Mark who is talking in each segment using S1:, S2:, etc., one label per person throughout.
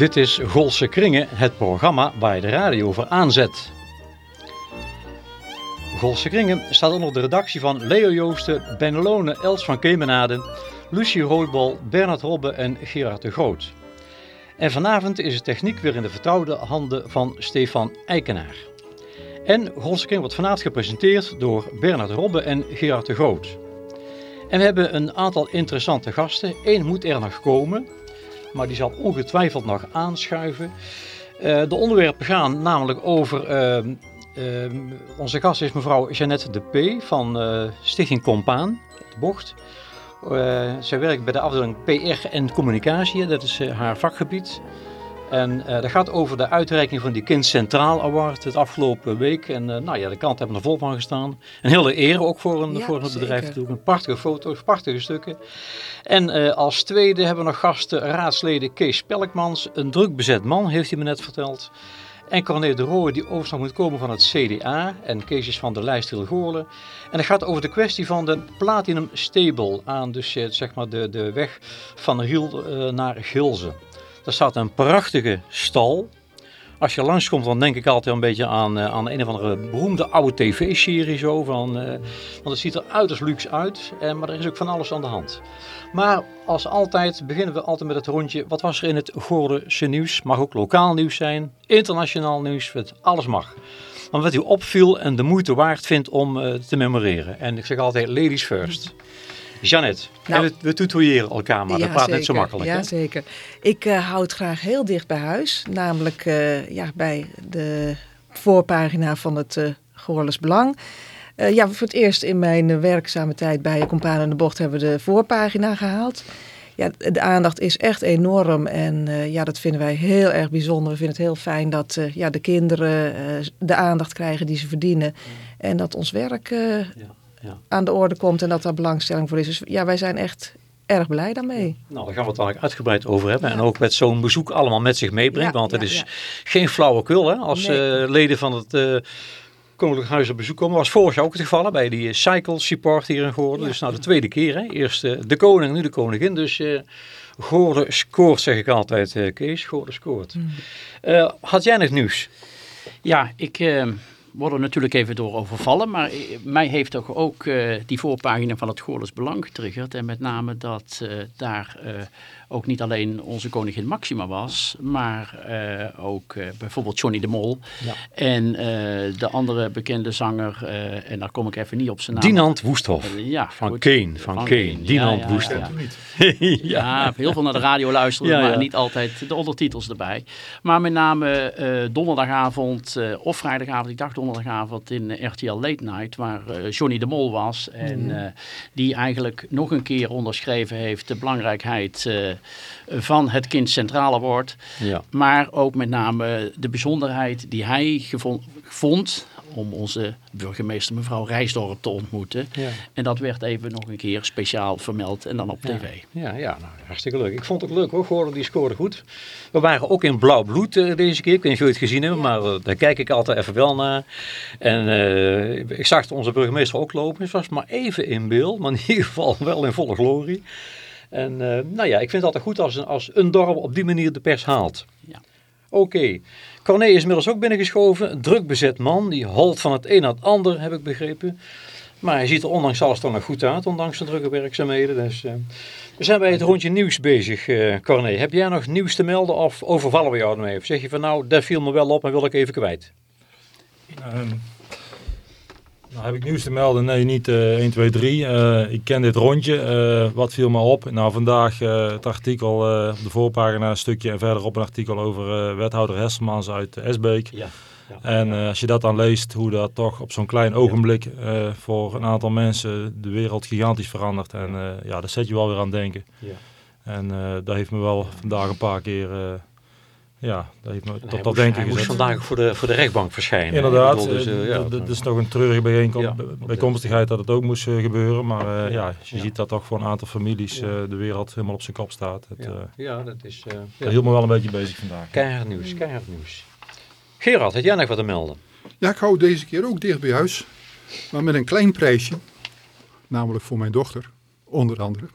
S1: Dit is Golse Kringen, het programma waar je de radio voor aanzet. Golse Kringen staat onder de redactie van Leo Joosten, Ben Lone, Els van Kemenade, Lucie Roodbal, Bernard Robbe en Gerard de Groot. En vanavond is de techniek weer in de vertrouwde handen van Stefan Eikenaar. En Golse Kringen wordt vanavond gepresenteerd door Bernard Robbe en Gerard de Groot. En we hebben een aantal interessante gasten. Eén moet er nog komen, maar die zal ongetwijfeld nog aanschuiven. Uh, de onderwerpen gaan namelijk over... Uh, uh, onze gast is mevrouw Jeannette de P. van uh, Stichting Compaan, de Bocht. Uh, zij werkt bij de afdeling PR en communicatie, dat is haar vakgebied. En dat gaat over de uitreiking van die Kind Centraal Award het afgelopen week. En nou ja, de kant hebben er vol van gestaan. Een hele eer ook voor een, ja, voor een bedrijf natuurlijk. Prachtige foto's, prachtige stukken. En uh, als tweede hebben we nog gasten raadsleden Kees Pelkmans. Een druk bezet man, heeft hij me net verteld. En Corné de Rooij die overstap moet komen van het CDA. En Kees is van de lijst Hilgoorlen. En het gaat over de kwestie van de Platinum Stable aan dus, zeg maar de, de weg van Riel naar Gilze. Daar staat een prachtige stal. Als je langskomt, dan denk ik altijd een beetje aan, uh, aan een of andere beroemde oude tv-serie. Zo, van, uh, want het ziet er uiterst luxe uit, uh, maar er is ook van alles aan de hand. Maar als altijd beginnen we altijd met het rondje. Wat was er in het Goordense nieuws? Mag ook lokaal nieuws zijn, internationaal nieuws, alles mag. Maar wat u opviel en de moeite waard vindt om te memoreren. En ik zeg altijd ladies first. Jeannette, nou, we, we tutoyeren elkaar, maar ja, dat praat
S2: zeker,
S1: net zo makkelijk.
S2: Ja,
S1: hè?
S2: zeker. Ik uh, hou het graag heel dicht bij huis. Namelijk uh, ja, bij de voorpagina van het uh, Goorles Belang. Uh, ja, voor het eerst in mijn werkzame tijd bij Compaan en de Bocht hebben we de voorpagina gehaald. Ja, de aandacht is echt enorm en uh, ja, dat vinden wij heel erg bijzonder. We vinden het heel fijn dat uh, ja, de kinderen de aandacht krijgen die ze verdienen. Ja. En dat ons werk ja ja. aan de orde komt en dat daar belangstelling voor is. Dus ja, wij zijn echt erg blij daarmee.
S1: Nou, daar gaan we het dan uitgebreid over hebben. Ja. En ook met zo'n bezoek allemaal met zich meebrengt. want het is geen flauwekul hè, als nee. uh, leden van het uh, Koninklijk Huis op bezoek komen. Dat was vorig jaar ook het geval bij die Cycle Support hier in Goorden. Dus nou de tweede keer. Hè. Eerst uh, de koning, nu de koningin. Dus Goorden scoort zeg ik altijd Kees. Goorden scoort. Mm. had jij nog nieuws?
S3: Ja, ik word er natuurlijk even door overvallen. Maar mij heeft toch ook uh, die voorpagina van het Goorles Belang getriggerd. En met name dat uh, daar uh, ook niet alleen onze koningin Maxima was. Maar ook bijvoorbeeld Johnny de Mol. Ja. En de andere bekende zanger, en daar kom ik even niet op zijn naam.
S1: Dinant Woesthof. ja, van goed. Kane. Van, van Kane. Kane. Dinant ja, ja, Woesthof.
S3: Ja, ja. heel veel naar de radio luisteren, maar niet altijd de ondertitels erbij. Maar met name donderdagavond of vrijdagavond, ik dacht donderdagavond in RTL Late Night, waar uh, Johnny de Mol was. En mm. uh, die eigenlijk nog een keer onderschreven heeft de belangrijkheid uh, van het kind centrale wordt. Ja. Maar ook met name de bijzonderheid die hij vond om onze burgemeester mevrouw Rijsdorp te ontmoeten. Ja. En dat werd even nog een keer speciaal vermeld en dan op
S1: ja.
S3: tv.
S1: Ja, ja nou, hartstikke leuk. Ik vond het ook leuk hoor, Gordon die scoorde goed. We waren ook in blauw bloed uh, deze keer. Ik weet niet of jullie het gezien hebben, maar uh, daar kijk ik altijd even wel naar. En uh, ik zag onze burgemeester ook lopen. Het was maar even in beeld, maar in ieder geval wel in volle glorie. En nou ja, ik vind het altijd goed als, als een dorp op die manier de pers haalt. Ja. Oké. Okay. Corné is inmiddels ook binnengeschoven. Een druk bezet man. Die holt van het een naar het ander, heb ik begrepen. Maar hij ziet er ondanks alles toch nog goed uit, ondanks de drukke werkzaamheden. Dus, uh, we zijn bij het rondje nieuws bezig, uh, Corné. Heb jij nog nieuws te melden of overvallen we jou nog even? Zeg je van nou, dat viel me wel op en wil ik even kwijt.
S4: Um, nou, heb ik nieuws te melden? Nee, niet uh, 1, 2, 3. Uh, ik ken dit rondje. Uh, wat viel me op? Nou, vandaag uh, het artikel op de voorpagina een stukje en verderop een artikel over wethouder Hesselmans uit Esbeek. Ja. Ja, en ja. als je dat dan leest, hoe dat toch op zo'n klein ogenblik voor een aantal mensen de wereld gigantisch verandert. En ja, daar zet je wel weer aan denken. En dat heeft me wel vandaag een paar keer ja, dat heeft me tot dat
S1: moest,
S4: denken
S1: Hij moest vandaag voor de, voor de rechtbank verschijnen.
S4: Inderdaad, bedoel, dus, uh, ja, dat is nog een treurige bijeenkom ja, bijkomstigheid dat het ook moest gebeuren. Maar uh, ja, je ja. ziet dat toch voor een aantal families de wereld helemaal op zijn kop staat. Het,
S1: ja. dat is...
S4: dat hield me wel een beetje bezig vandaag.
S1: Keihard nieuws, keihard nieuws. Gerard, had jij nog wat te melden?
S5: Ja, ik hou deze keer ook dicht bij huis. Maar met een klein prijsje. Namelijk voor mijn dochter, onder andere.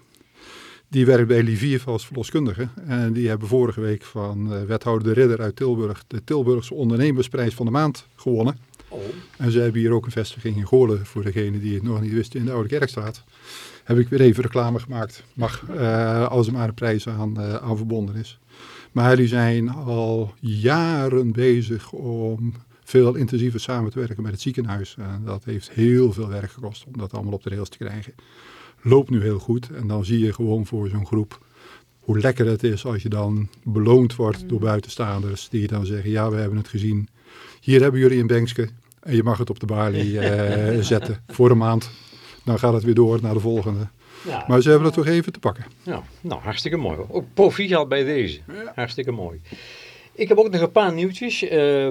S5: Die werkt bij Livier als verloskundige. En die hebben vorige week van uh, wethouder De Ridder uit Tilburg de Tilburgse ondernemersprijs van de maand gewonnen. Oh. En ze hebben hier ook een vestiging in Goorlen voor degene die het nog niet wisten in de Oude Kerkstraat. Heb ik weer even reclame gemaakt. Mag, uh, als er maar een prijs aan, uh, aan verbonden is. Maar die zijn al jaren bezig om veel intensiever samen te werken met het ziekenhuis. En dat heeft heel veel werk gekost om dat allemaal op de rails te krijgen. Loopt nu heel goed en dan zie je gewoon voor zo'n groep hoe lekker het is als je dan beloond wordt door buitenstaanders die dan zeggen, ja we hebben het gezien, hier hebben jullie een bankje en je mag het op de balie uh, zetten voor een maand. Dan gaat het weer door naar de volgende. Ja. Maar ze hebben het toch even te pakken.
S1: Ja, nou hartstikke mooi. Ook proficiat bij deze. Hartstikke mooi. Ik heb ook nog een paar nieuwtjes. Uh,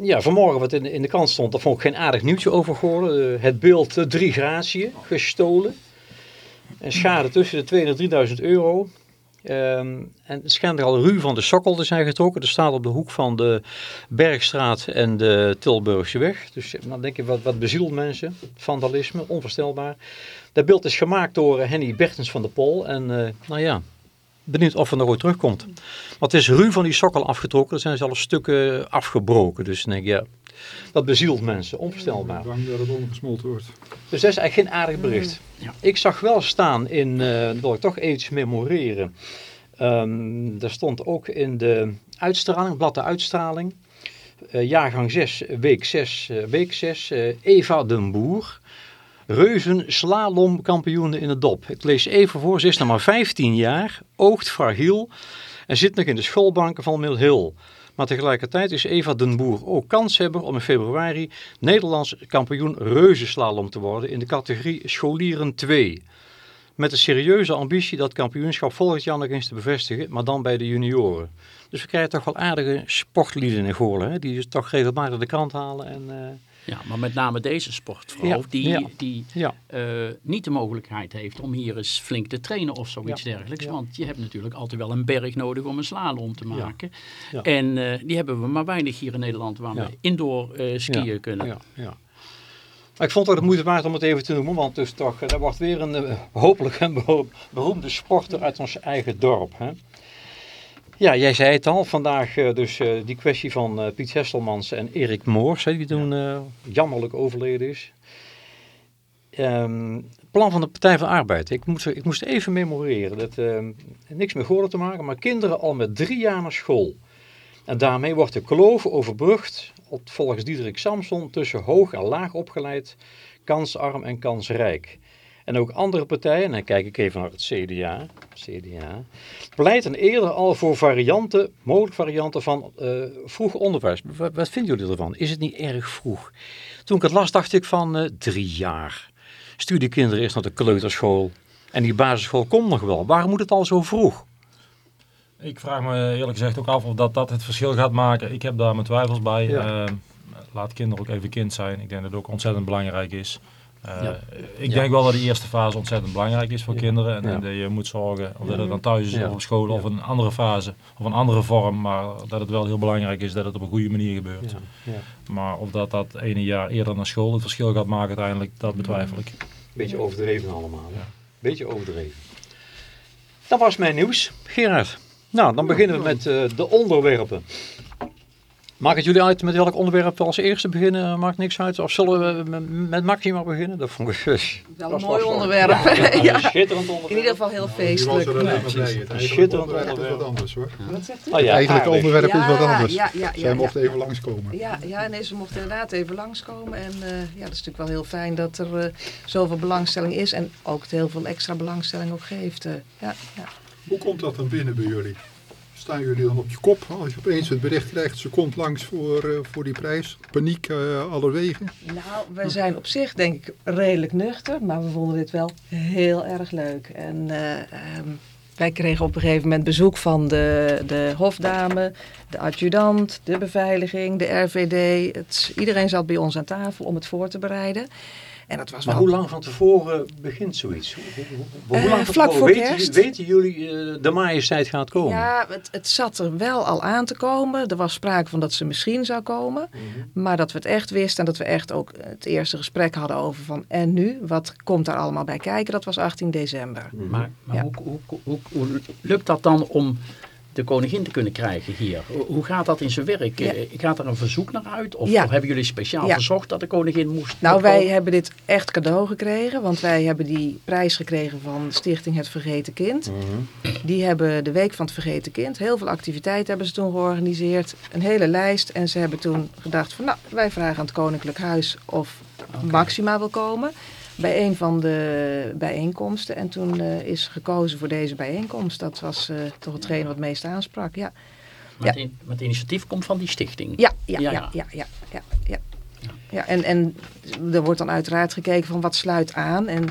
S1: ja, vanmorgen wat in, in de krant stond, daar vond ik geen aardig nieuwtje over geworden. Uh, het beeld uh, Drie Gratie gestolen. En schade tussen de 2.000 en 3.000 euro. Um, en het schijnt er al ruw van de sokkel te zijn getrokken. Er staat op de hoek van de Bergstraat en de Tilburgse weg. Dus dan denk je, wat, wat bezielt mensen. Vandalisme, onvoorstelbaar. Dat beeld is gemaakt door Henny Bertens van de Pol. En uh, nou ja, benieuwd of er nog ooit terugkomt. Want het is ruw van die sokkel afgetrokken. Er zijn zelfs stukken afgebroken. Dus denk je, ja, dat bezielt mensen. Onvoorstelbaar.
S5: Bang dat het ongesmolten wordt.
S1: Dus dat is eigenlijk geen aardig bericht. Ja. Ik zag wel staan in, uh, wil ik toch iets memoreren. Um, er stond ook in de uitstraling, blad de uitstraling. Uh, jaargang 6, week 6, uh, week 6, Eva den Boer. Reuzen slalomkampioenen in het dop. Ik lees even voor, ze is nog maar 15 jaar, oogt fragiel en zit nog in de schoolbanken van Mill Hill. Maar tegelijkertijd is Eva den Boer ook kanshebber om in februari Nederlands kampioen reuzenslalom te worden in de categorie scholieren 2. Met de serieuze ambitie dat kampioenschap volgend jaar nog eens te bevestigen, maar dan bij de junioren. Dus we krijgen toch wel aardige sportlieden in Goorlen, hè? die toch regelmatig de krant halen en... Uh,
S3: ja, maar met name deze sportvrouw die, die ja. Uh, niet de mogelijkheid heeft om hier eens flink te trainen of zoiets dergelijks. Want je hebt natuurlijk altijd wel een berg nodig om een slalom te maken. En uh, die hebben we maar weinig hier in Nederland waar we indoor uh, skiën kunnen.
S1: Ja, ja. Maar ik vond het moeite waard om het even te noemen, want dus toch, er wordt weer een hopelijk een beroemde sporter uit ons eigen dorp. Hè? Ja, jij zei het al. Vandaag uh, dus uh, die kwestie van uh, Piet Hestelmans en Erik Moors, die toen jammerlijk overleden is. Um, plan van de Partij van Arbeid. Ik moest, ik moest even memoreren. Dat ehm, niks met Goorlen te maken, maar kinderen al met drie jaar naar school. En daarmee wordt de kloof overbrugd, volgens Diederik Samson, tussen hoog en laag opgeleid, kansarm en kansrijk. En ook andere partijen, en dan kijk ik even naar het CDA, CDA pleiten eerder al voor varianten, mogelijke varianten van uh, vroeg onderwijs. Wat, wat, vinden jullie ervan? Is het niet erg vroeg? Toen ik het las dacht ik van uh, drie jaar. Stuur die kinderen eerst naar de kleuterschool. En die basisschool komt nog wel. Waarom moet het al zo vroeg?
S4: Ik vraag me eerlijk gezegd ook af of dat, dat het verschil gaat maken. Ik heb daar mijn twijfels bij. Ja. Uh, laat kinderen ook even kind zijn. Ik denk dat het ook ontzettend belangrijk is. Uh, Ik denk wel dat de eerste fase ontzettend belangrijk is voor kinderen. En, en, dat je moet zorgen of dat het dan thuis is of op school of een andere fase of een andere vorm. Maar dat het wel heel belangrijk is dat het op een goede manier gebeurt. Maar of dat dat ene jaar eerder naar school het verschil gaat maken uiteindelijk, dat betwijfel ik.
S1: Beetje overdreven allemaal. Beetje overdreven. Dat was mijn nieuws. Gerard. Nou, dan beginnen we met uh, de onderwerpen. Maakt het jullie uit met welk onderwerp we als eerste beginnen? Maakt niks uit. Of zullen we met Maxima beginnen? Dat vond ik
S2: wel een mooi onderwerp.
S1: Ja, Schitterend onderwerp.
S2: In ieder geval heel feestelijk.
S5: Een schitterend onderwerp is wat anders hoor.
S2: Wat zegt u?
S5: Oh, ja, Eigenlijk het onderwerp is wat anders. Ja, ja, Zij mochten even langskomen.
S2: Ja, ja, nee, ze mochten inderdaad even langskomen. En uh, ja, dat is natuurlijk wel heel fijn dat er uh, zoveel belangstelling is. En ook heel veel extra belangstelling ook geeft. Uh, ja, ja.
S5: Hoe komt dat dan binnen bij jullie? Staan jullie dan op je kop als je opeens het bericht krijgt, ze komt langs voor, uh, voor die prijs? Paniek uh, allerwegen?
S2: Nou, wij zijn op zich denk ik redelijk nuchter, maar we vonden dit wel heel erg leuk. En uh, um, wij kregen op een gegeven moment bezoek van de, de hofdame, de adjudant, de beveiliging, de RVD. Het, iedereen zat bij ons aan tafel om het voor te bereiden. En dat was
S1: maar
S2: wel...
S1: hoe lang van tevoren begint zoiets? Hoe, hoe, hoe
S2: Uh,
S1: lang van
S2: vlak
S1: tevoren
S2: voor
S1: weten,
S2: kerst.
S1: weten jullie uh, de majesteit gaat komen?
S2: Ja, het, het, zat er wel al aan te komen. Er was sprake van dat ze misschien zou komen. Mm -hmm. Maar dat we het echt wisten en dat we echt ook het eerste gesprek hadden over van... en nu, wat komt daar allemaal bij kijken? Dat was 18 december.
S3: Mm -hmm. Maar, maar ja. hoe, hoe, hoe, hoe lukt dat dan om de koningin te kunnen krijgen hier. Hoe gaat dat in zijn werk? Ja. Gaat er een verzoek naar uit? Of,
S2: ja.
S3: of hebben jullie speciaal ja. verzocht dat de koningin moest?
S2: Nou, wij hebben dit echt cadeau gekregen. Want wij hebben die prijs gekregen van Stichting Het Vergeten Kind.
S1: Mhm.
S2: Mm -hmm. Die hebben de Week van het Vergeten Kind. Heel veel activiteiten hebben ze toen georganiseerd. Een hele lijst. En ze hebben toen gedacht van nou, wij vragen aan het Koninklijk Huis of okay. Maxima wil komen bij een van de bijeenkomsten. En toen uh, is gekozen voor deze bijeenkomst. Dat was uh, toch hetgeen wat het meest aansprak, ja.
S3: Maar, ja. Het, het, initiatief komt van die stichting?
S2: Ja, ja, ja, ja, ja, ja, ja, ja. ja en, en er wordt dan uiteraard gekeken van wat sluit aan. En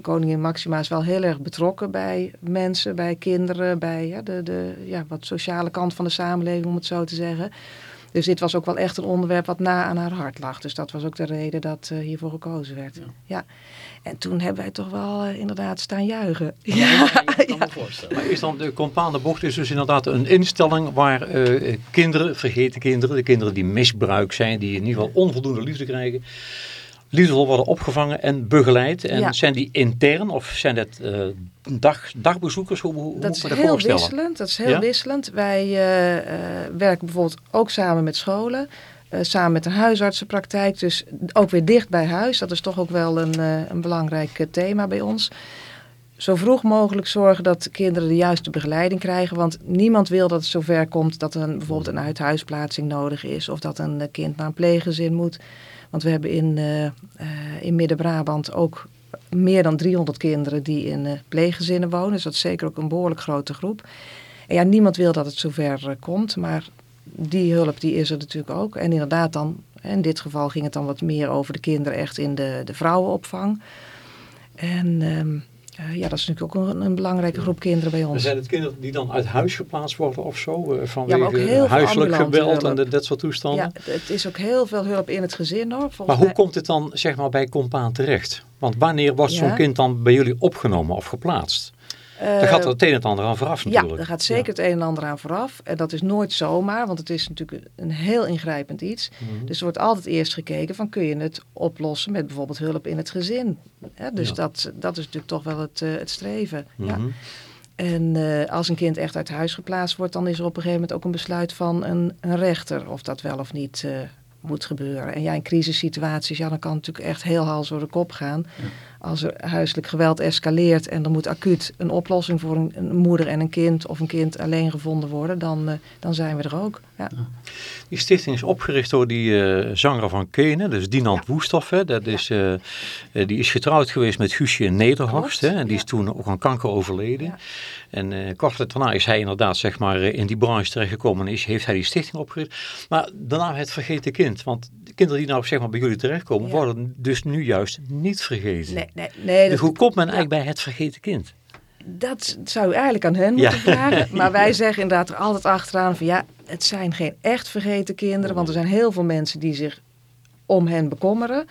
S2: koningin Maxima is wel heel erg betrokken bij mensen, bij kinderen, bij de, de ja, wat sociale kant van de samenleving, om het zo te zeggen. Dus dit was ook wel echt een onderwerp wat na aan haar hart lag. Dus dat was ook de reden dat uh, hiervoor gekozen werd. Ja. ja. En toen hebben wij toch wel uh, inderdaad staan juichen.
S3: Ja, ja, ja.
S1: Maar is dan de Compaan Bocht is dus inderdaad een instelling waar uh, kinderen, vergeten kinderen, de kinderen die misbruik zijn, die in ieder geval onvoldoende liefde krijgen, liefdevol worden opgevangen en begeleid. En
S2: Ja.
S1: zijn die intern of zijn dat eh, dag, dagbezoekers? Hoe, hoe
S2: Dat is
S1: me
S2: heel wisselend. Dat is heel
S1: Ja?
S2: wisselend. Wij eh, eh, werken bijvoorbeeld ook samen met scholen. samen met een huisartsenpraktijk. Dus ook weer dicht bij huis. Dat is toch ook wel een, een belangrijk thema bij ons. Zo vroeg mogelijk zorgen dat kinderen de juiste begeleiding krijgen. Want niemand wil dat het zover komt dat er een, bijvoorbeeld een uithuisplaatsing nodig is. Of dat een kind naar een pleeggezin moet. Want we hebben in, eh, eh, in Midden-Brabant ook meer dan 300 kinderen die in eh, pleeggezinnen wonen. Dus dat is zeker ook een behoorlijk grote groep. En ja, niemand wil dat het zover komt, maar die hulp die is er natuurlijk ook. En inderdaad dan, in dit geval ging het dan wat meer over de kinderen echt in de, de vrouwenopvang. En ehm, eh, ja, dat is natuurlijk ook een, een belangrijke groep kinderen bij ons.
S1: zijn het kinderen die dan uit huis geplaatst worden of zo? eh,
S2: Ja,
S1: vanwege
S2: veel
S1: huiselijk geweld en dat soort toestanden?
S2: Ja, het is ook heel veel hulp in het gezin hoor. Volgens
S1: Maar hoe
S2: mij-
S1: komt het dan zeg maar, bij Compaan terecht? Want wanneer wordt zo'n
S2: Ja.
S1: kind dan bij jullie opgenomen of geplaatst? Daar
S2: Eh,
S1: gaat er het een en ander aan vooraf natuurlijk.
S2: Ja, er gaat zeker het een en ander aan vooraf. En dat is nooit zomaar, want het is natuurlijk een heel ingrijpend iets.
S1: Mhm.
S2: Dus er wordt altijd eerst gekeken van kun je het oplossen met bijvoorbeeld hulp in het gezin. Hè, dus
S1: Ja.
S2: dat, dat is natuurlijk toch wel het, eh, het streven. ja.
S1: Mhm.
S2: En eh, als een kind echt uit huis geplaatst wordt, dan is er op een gegeven moment ook een besluit van een, een rechter of dat wel of niet eh, moet gebeuren. En ja, in crisissituaties, ja, dan kan het natuurlijk echt heel hals door de kop gaan. Als er huiselijk geweld escaleert en er moet acuut een oplossing voor een, een moeder en een kind of een kind alleen gevonden worden, dan, eh, dan zijn we er ook. Ja.
S1: Die stichting is opgericht door die eh, zanger van Kenen, dus Dinant
S2: Ja.
S1: Woesthoff. Hè. Dat is, eh, die is getrouwd geweest met Guusje Nederhorst. Hè, en die is toen ook aan kanker overleden. En kort daarna is hij inderdaad zeg maar, in die branche terechtgekomen en is, heeft hij die stichting opgericht. Maar daarna het vergeten kind. Want de kinderen die nou zeg maar, bij jullie terechtkomen, worden dus nu juist niet vergeten.
S2: Nee, nee, nee,
S1: Dus hoe komt men
S2: ja.
S1: eigenlijk bij het vergeten kind?
S2: dat zou u eigenlijk aan hen
S1: Ja.
S2: moeten vragen. Maar wij zeggen inderdaad er altijd achteraan van ja, het zijn geen echt vergeten kinderen. Want er zijn heel veel mensen die zich om hen bekommeren.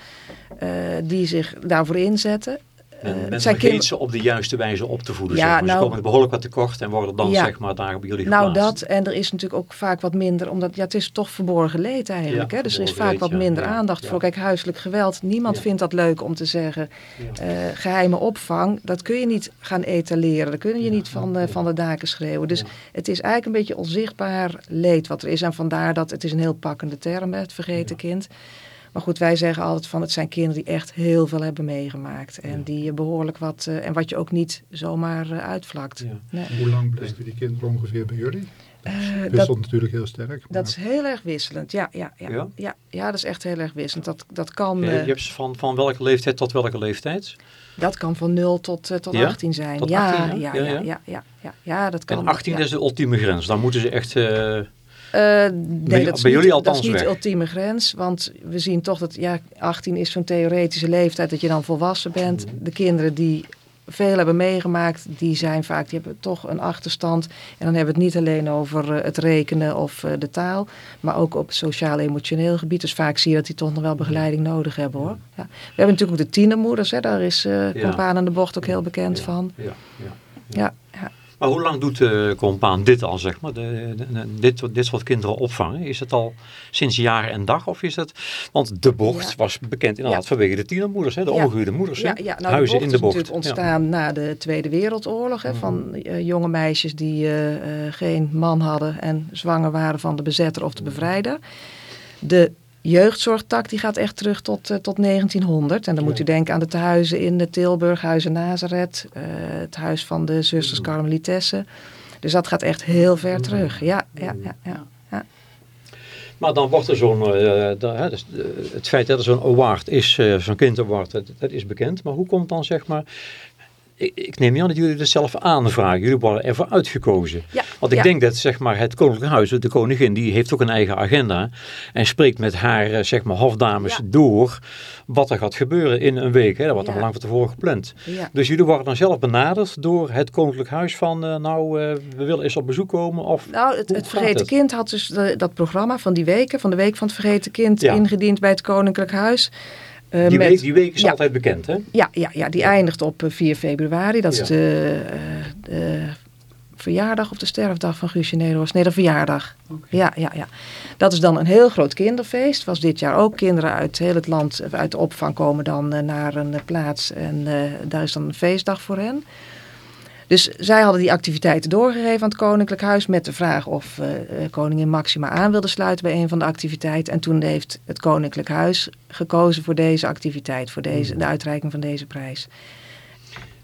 S2: eh, die zich daarvoor inzetten. Eh,
S1: men
S2: het zijn
S1: vergeet
S2: kinderen-
S1: ze op de juiste wijze op te voeden.
S2: Ja,
S1: zeg maar. Ze
S2: nou-
S1: komen behoorlijk wat tekort en worden dan
S2: Ja.
S1: zeg maar, daar bij jullie
S2: Nou,
S1: geplaatst.
S2: dat. En er is natuurlijk ook vaak wat minder, omdat ja, het is toch verborgen leed eigenlijk.
S1: Ja,
S2: hè? Dus er is vaak wat
S1: leed,
S2: minder aandacht voor. Kijk, huiselijk geweld. Niemand vindt dat leuk om te zeggen. Eh, geheime opvang, dat kun je niet gaan etaleren. Dat kun je niet van, eh, van de daken schreeuwen. Dus het is eigenlijk een beetje onzichtbaar leed wat er is. En vandaar dat het is een heel pakkende term, hè, het vergeten kind. Maar goed, wij zeggen altijd van het zijn kinderen die echt heel veel hebben meegemaakt. En
S1: Ja.
S2: die eh, behoorlijk wat, eh, en wat je ook niet zomaar eh, uitvlakt.
S1: Ja.
S2: Nee.
S5: Hoe lang blijven die kinderen ongeveer bij jullie?
S2: Eh,
S5: Dat
S2: dat,
S5: wisselt natuurlijk heel sterk. maar-
S2: Dat is heel erg wisselend, ja. Ja, ja,
S1: Ja?
S2: ja? ja, dat is echt heel erg wisselend. Dat, dat, kan,
S1: Ja,
S2: eh,
S1: je hebt ze van, van welke leeftijd tot welke leeftijd?
S2: dat kan van 0 tot, tot
S1: Ja?
S2: 18 zijn.
S1: Tot
S2: ja,
S1: 18,
S2: ja,
S1: ja?
S2: ja,
S1: Ja,
S2: ja,
S1: ja.
S2: ja, ja, ja, dat kan.
S1: En 18
S2: ja.
S1: is de ultieme grens. Dan moeten ze echt... eh,
S2: Eh,
S1: Bij-
S2: nee, dat is
S1: bij jullie
S2: niet,
S1: althans
S2: Dat is niet de ultieme grens, want we zien toch dat ja, 18 is zo'n theoretische leeftijd dat je dan volwassen bent.
S1: Mhm.
S2: De kinderen die veel hebben meegemaakt, die zijn vaak, die hebben toch een achterstand. En dan hebben we het niet alleen over het rekenen of de taal, maar ook op sociaal-emotioneel gebied. Dus vaak zie je dat die toch nog wel begeleiding nodig hebben hoor. Ja. We hebben natuurlijk ook de tienermoeders, hè. daar is uh, Compaan aan de Bocht ook heel bekend van.
S1: ja. ja. Ja. Maar hoe lang doet de compaan dit al, zeg maar? De, dit, dit soort kinderen opvangen? Is het al sinds jaren en dag? Of is het, want de bocht was bekend inderdaad vanwege de tienermoeders, hè? de ja. moeders.
S2: Ja, ja. Nou, Huizen de in de bocht. is natuurlijk ontstaan na de Tweede Wereldoorlog. Hè, van mm. uh, jonge meisjes die uh, uh, geen man hadden en zwanger waren van de bezetter of de bevrijder. De jeugdzorgtak die gaat echt terug tot, uh, tot 1900. En dan moet u denken aan de tehuizen in de Tilburg, Huizen Nazareth, uh, het huis van de zusters Karmelitessen. Dus dat gaat echt heel ver terug. Ja, ja, ja. ja, ja.
S1: Maar dan wordt er zo'n, uh, dus, het feit dat er zo'n award is, zo'n kindaward, dat, dat is bekend. Maar hoe komt dan zeg maar ik, ik, neem aan dat jullie dat zelf aanvragen. Jullie worden ervoor uitgekozen.
S2: Ja,
S1: Want ik denk dat zeg maar, het Koninklijk Huis, de koningin, die heeft ook een eigen agenda. En spreekt met haar eh, zeg maar, hofdames door wat er gaat gebeuren in een week. Hè. Dat wordt al lang van tevoren gepland. Dus jullie worden dan zelf benaderd door het Koninklijk Huis van, uh, nou, uh, we willen eens op bezoek komen. Of,
S2: nou, het, het Vergeten Kind had dus dat programma van die weken, van de week van het Vergeten Kind, ingediend bij het Koninklijk Huis.
S1: Uh, die, met, week, die, week, is altijd bekend, hè?
S2: Ja, ja, ja die eindigt op 4 eh, februari. Dat is de, uh, de, verjaardag of de sterfdag van Guusje Nederhorst. Nee, de verjaardag. Ja, ja, ja. Dat is dan een heel groot kinderfeest. Was dit jaar ook kinderen uit heel het land, uit de opvang komen dan naar een plaats. En daar is dan een feestdag voor hen. Dus zij hadden die activiteiten doorgegeven aan het Koninklijk Huis met de vraag of uh, koningin Maxima aan wilde sluiten bij een van de activiteiten. En toen heeft het Koninklijk Huis gekozen voor deze activiteit, voor deze, hmm. de uitreiking van deze prijs.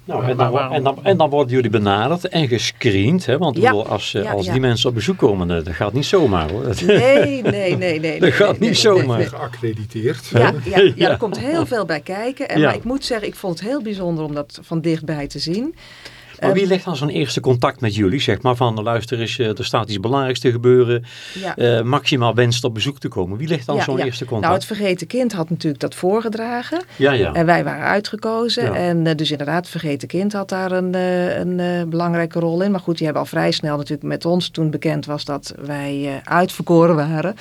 S1: Nou, en, dan, en, dan, en dan worden jullie benaderd en gescreend. Hè? Want als, eh, als die mensen op bezoek komen, dat gaat niet zomaar hoor.
S2: Nee, nee, nee. nee
S1: dat gaat niet zomaar.
S5: Geaccrediteerd.
S2: Ja, ja, ja, er komt heel veel bij kijken. En, Maar ik moet zeggen, ik vond het heel bijzonder om dat van dichtbij te zien.
S1: Maar wie legt dan zo'n eerste contact met jullie? Zeg maar van, luister eens, eh, er staat iets belangrijks te gebeuren. Ja. Uh, maximaal wenst op bezoek te komen. Wie legt dan zo'n eerste contact?
S2: Nou, het Vergeten Kind had natuurlijk dat voorgedragen. Ja, ja. En wij waren uitgekozen. En uh, dus inderdaad, het Vergeten Kind had daar een, een belangrijke rol in. Maar goed, die hebben al vrij snel natuurlijk met ons, toen bekend was dat wij uitverkoren waren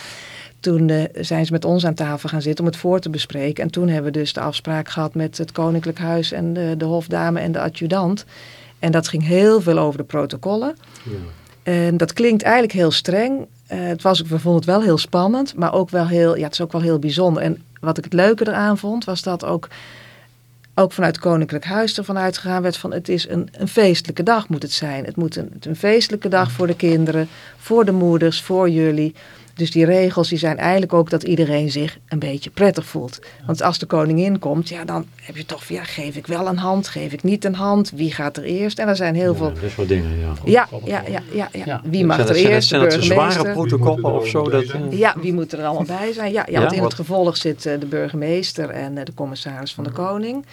S2: toen zijn ze met ons aan tafel gaan zitten om het voor te bespreken. En toen hebben we dus de afspraak gehad met het Koninklijk Huis en de, de hofdame en de adjudant. En dat ging heel veel over de protocollen. Ja. En dat klinkt eigenlijk heel streng. Uh, het was, we vonden het wel heel spannend, maar ook wel heel, ja, het is ook wel heel bijzonder. En wat ik het leuke eraan vond, was dat ook, ook vanuit het Koninklijk Huis ervan uitgegaan werd van het is een, een feestelijke dag moet het zijn. Het moet een, een feestelijke dag voor de kinderen, voor de moeders, voor jullie. Dus die regels die zijn eigenlijk ook dat iedereen zich een beetje prettig voelt. Want als de koningin komt, ja, dan heb je toch, ja, geef ik wel een hand, geef ik niet een hand, wie gaat er eerst? En er zijn heel veel...
S1: Dat soort dingen, ja.
S2: Ja, ja, ja, ja, ja. Wie mag er eerst?
S1: Zijn het zware protocollen of zo? Dat,
S2: ja, wie moet er allemaal bij zijn? Ja, ja want in het gevolg zit uh, de burgemeester en uh, de commissaris van de koning.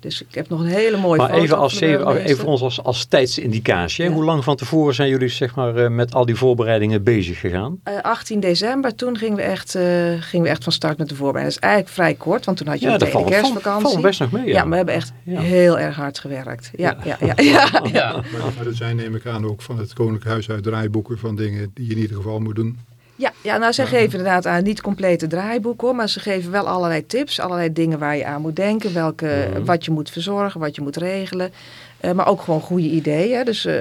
S2: Dus ik heb nog een hele mooie
S1: maar even, als, even, voor ons als, als tijdsindicatie. Hoe lang van tevoren zijn jullie zeg maar, eh, met al die voorbereidingen bezig gegaan?
S2: Uh, eh, 18 december, toen gingen we, echt, uh, gingen we echt van start met de voorbereidingen. Dat is eigenlijk vrij kort, want toen had je ja, de kerstvakantie.
S1: Ja, best nog mee. Ja.
S2: ja, we hebben echt heel erg hard gewerkt. Ja, ja. Ja, ja, ja,
S5: Maar, maar dat zijn neem ik aan ook van het Koninklijk Huis uit draaiboeken van dingen die je in ieder geval moet doen.
S2: Ja, ja nou ze geven inderdaad aan niet complete draaiboek hoor, maar ze geven wel allerlei tips, allerlei dingen waar je aan moet denken, welke, mhm. wat je moet verzorgen, wat je moet regelen. Uh, maar ook gewoon goede ideeën. Dus uh,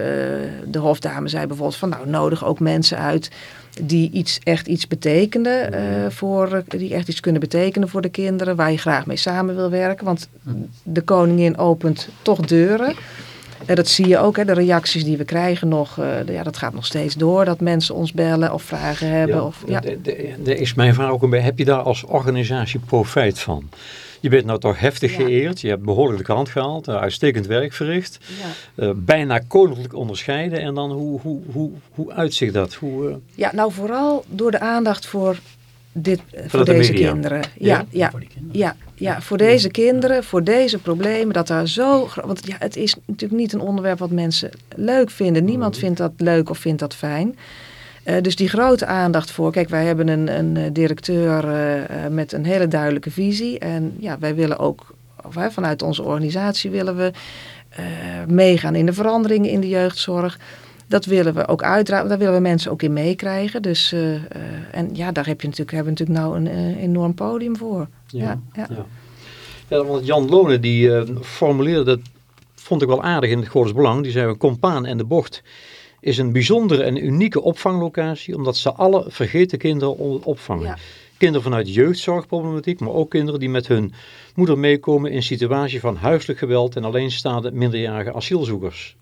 S2: de hofdame zei bijvoorbeeld van nou nodig ook mensen uit die iets, echt iets betekenen uh, voor, die echt iets kunnen betekenen voor de kinderen, waar je graag mee samen wil werken. Want mhm. de koningin opent toch deuren. En dat zie je ook, hè, de reacties die we krijgen nog, uh, ja, dat gaat nog steeds door. Dat mensen ons bellen of vragen hebben. Ja, of, ja.
S1: Is mijn vraag ook een beetje, heb je daar als organisatie profijt van? Je bent nou toch heftig geëerd, je hebt behoorlijk de krant gehaald, uitstekend werk verricht. Ja. Uh, bijna koninklijk onderscheiden en dan hoe, hoe, hoe, hoe uitzicht dat? Hoe, uh...
S2: Ja, nou vooral door de aandacht voor dit, eh, voor, deze kinderen. Ja, ja, ja, ja, voor deze kinderen, voor deze problemen, dat daar zo. Want ja, het is natuurlijk niet een onderwerp wat mensen leuk vinden. Niemand vindt dat leuk of vindt dat fijn. Uh, dus die grote aandacht voor. Kijk, wij hebben een, een eh, directeur uh, met een hele duidelijke visie. En ja, wij willen ook, of, vanuit onze organisatie willen we meegaan in de veranderingen in de jeugdzorg. Dat willen we ook uitdragen, daar willen we mensen ook in meekrijgen. Dus, en ja, daar heb je natuurlijk, hebben we natuurlijk nou een enorm podium voor. Ja, ja, ja.
S1: ja. want Jan Lonen die formuleerde dat, vond ik wel aardig in het Goordes Belang. Die zei, Compaan en de Bocht is een bijzondere en unieke opvanglocatie, omdat ze alle vergeten kinderen opvangen. Kinderen vanuit jeugdzorgproblematiek, maar ook kinderen die met hun moeder meekomen in situatie van huiselijk geweld en alleenstaande minderjarige asielzoekers.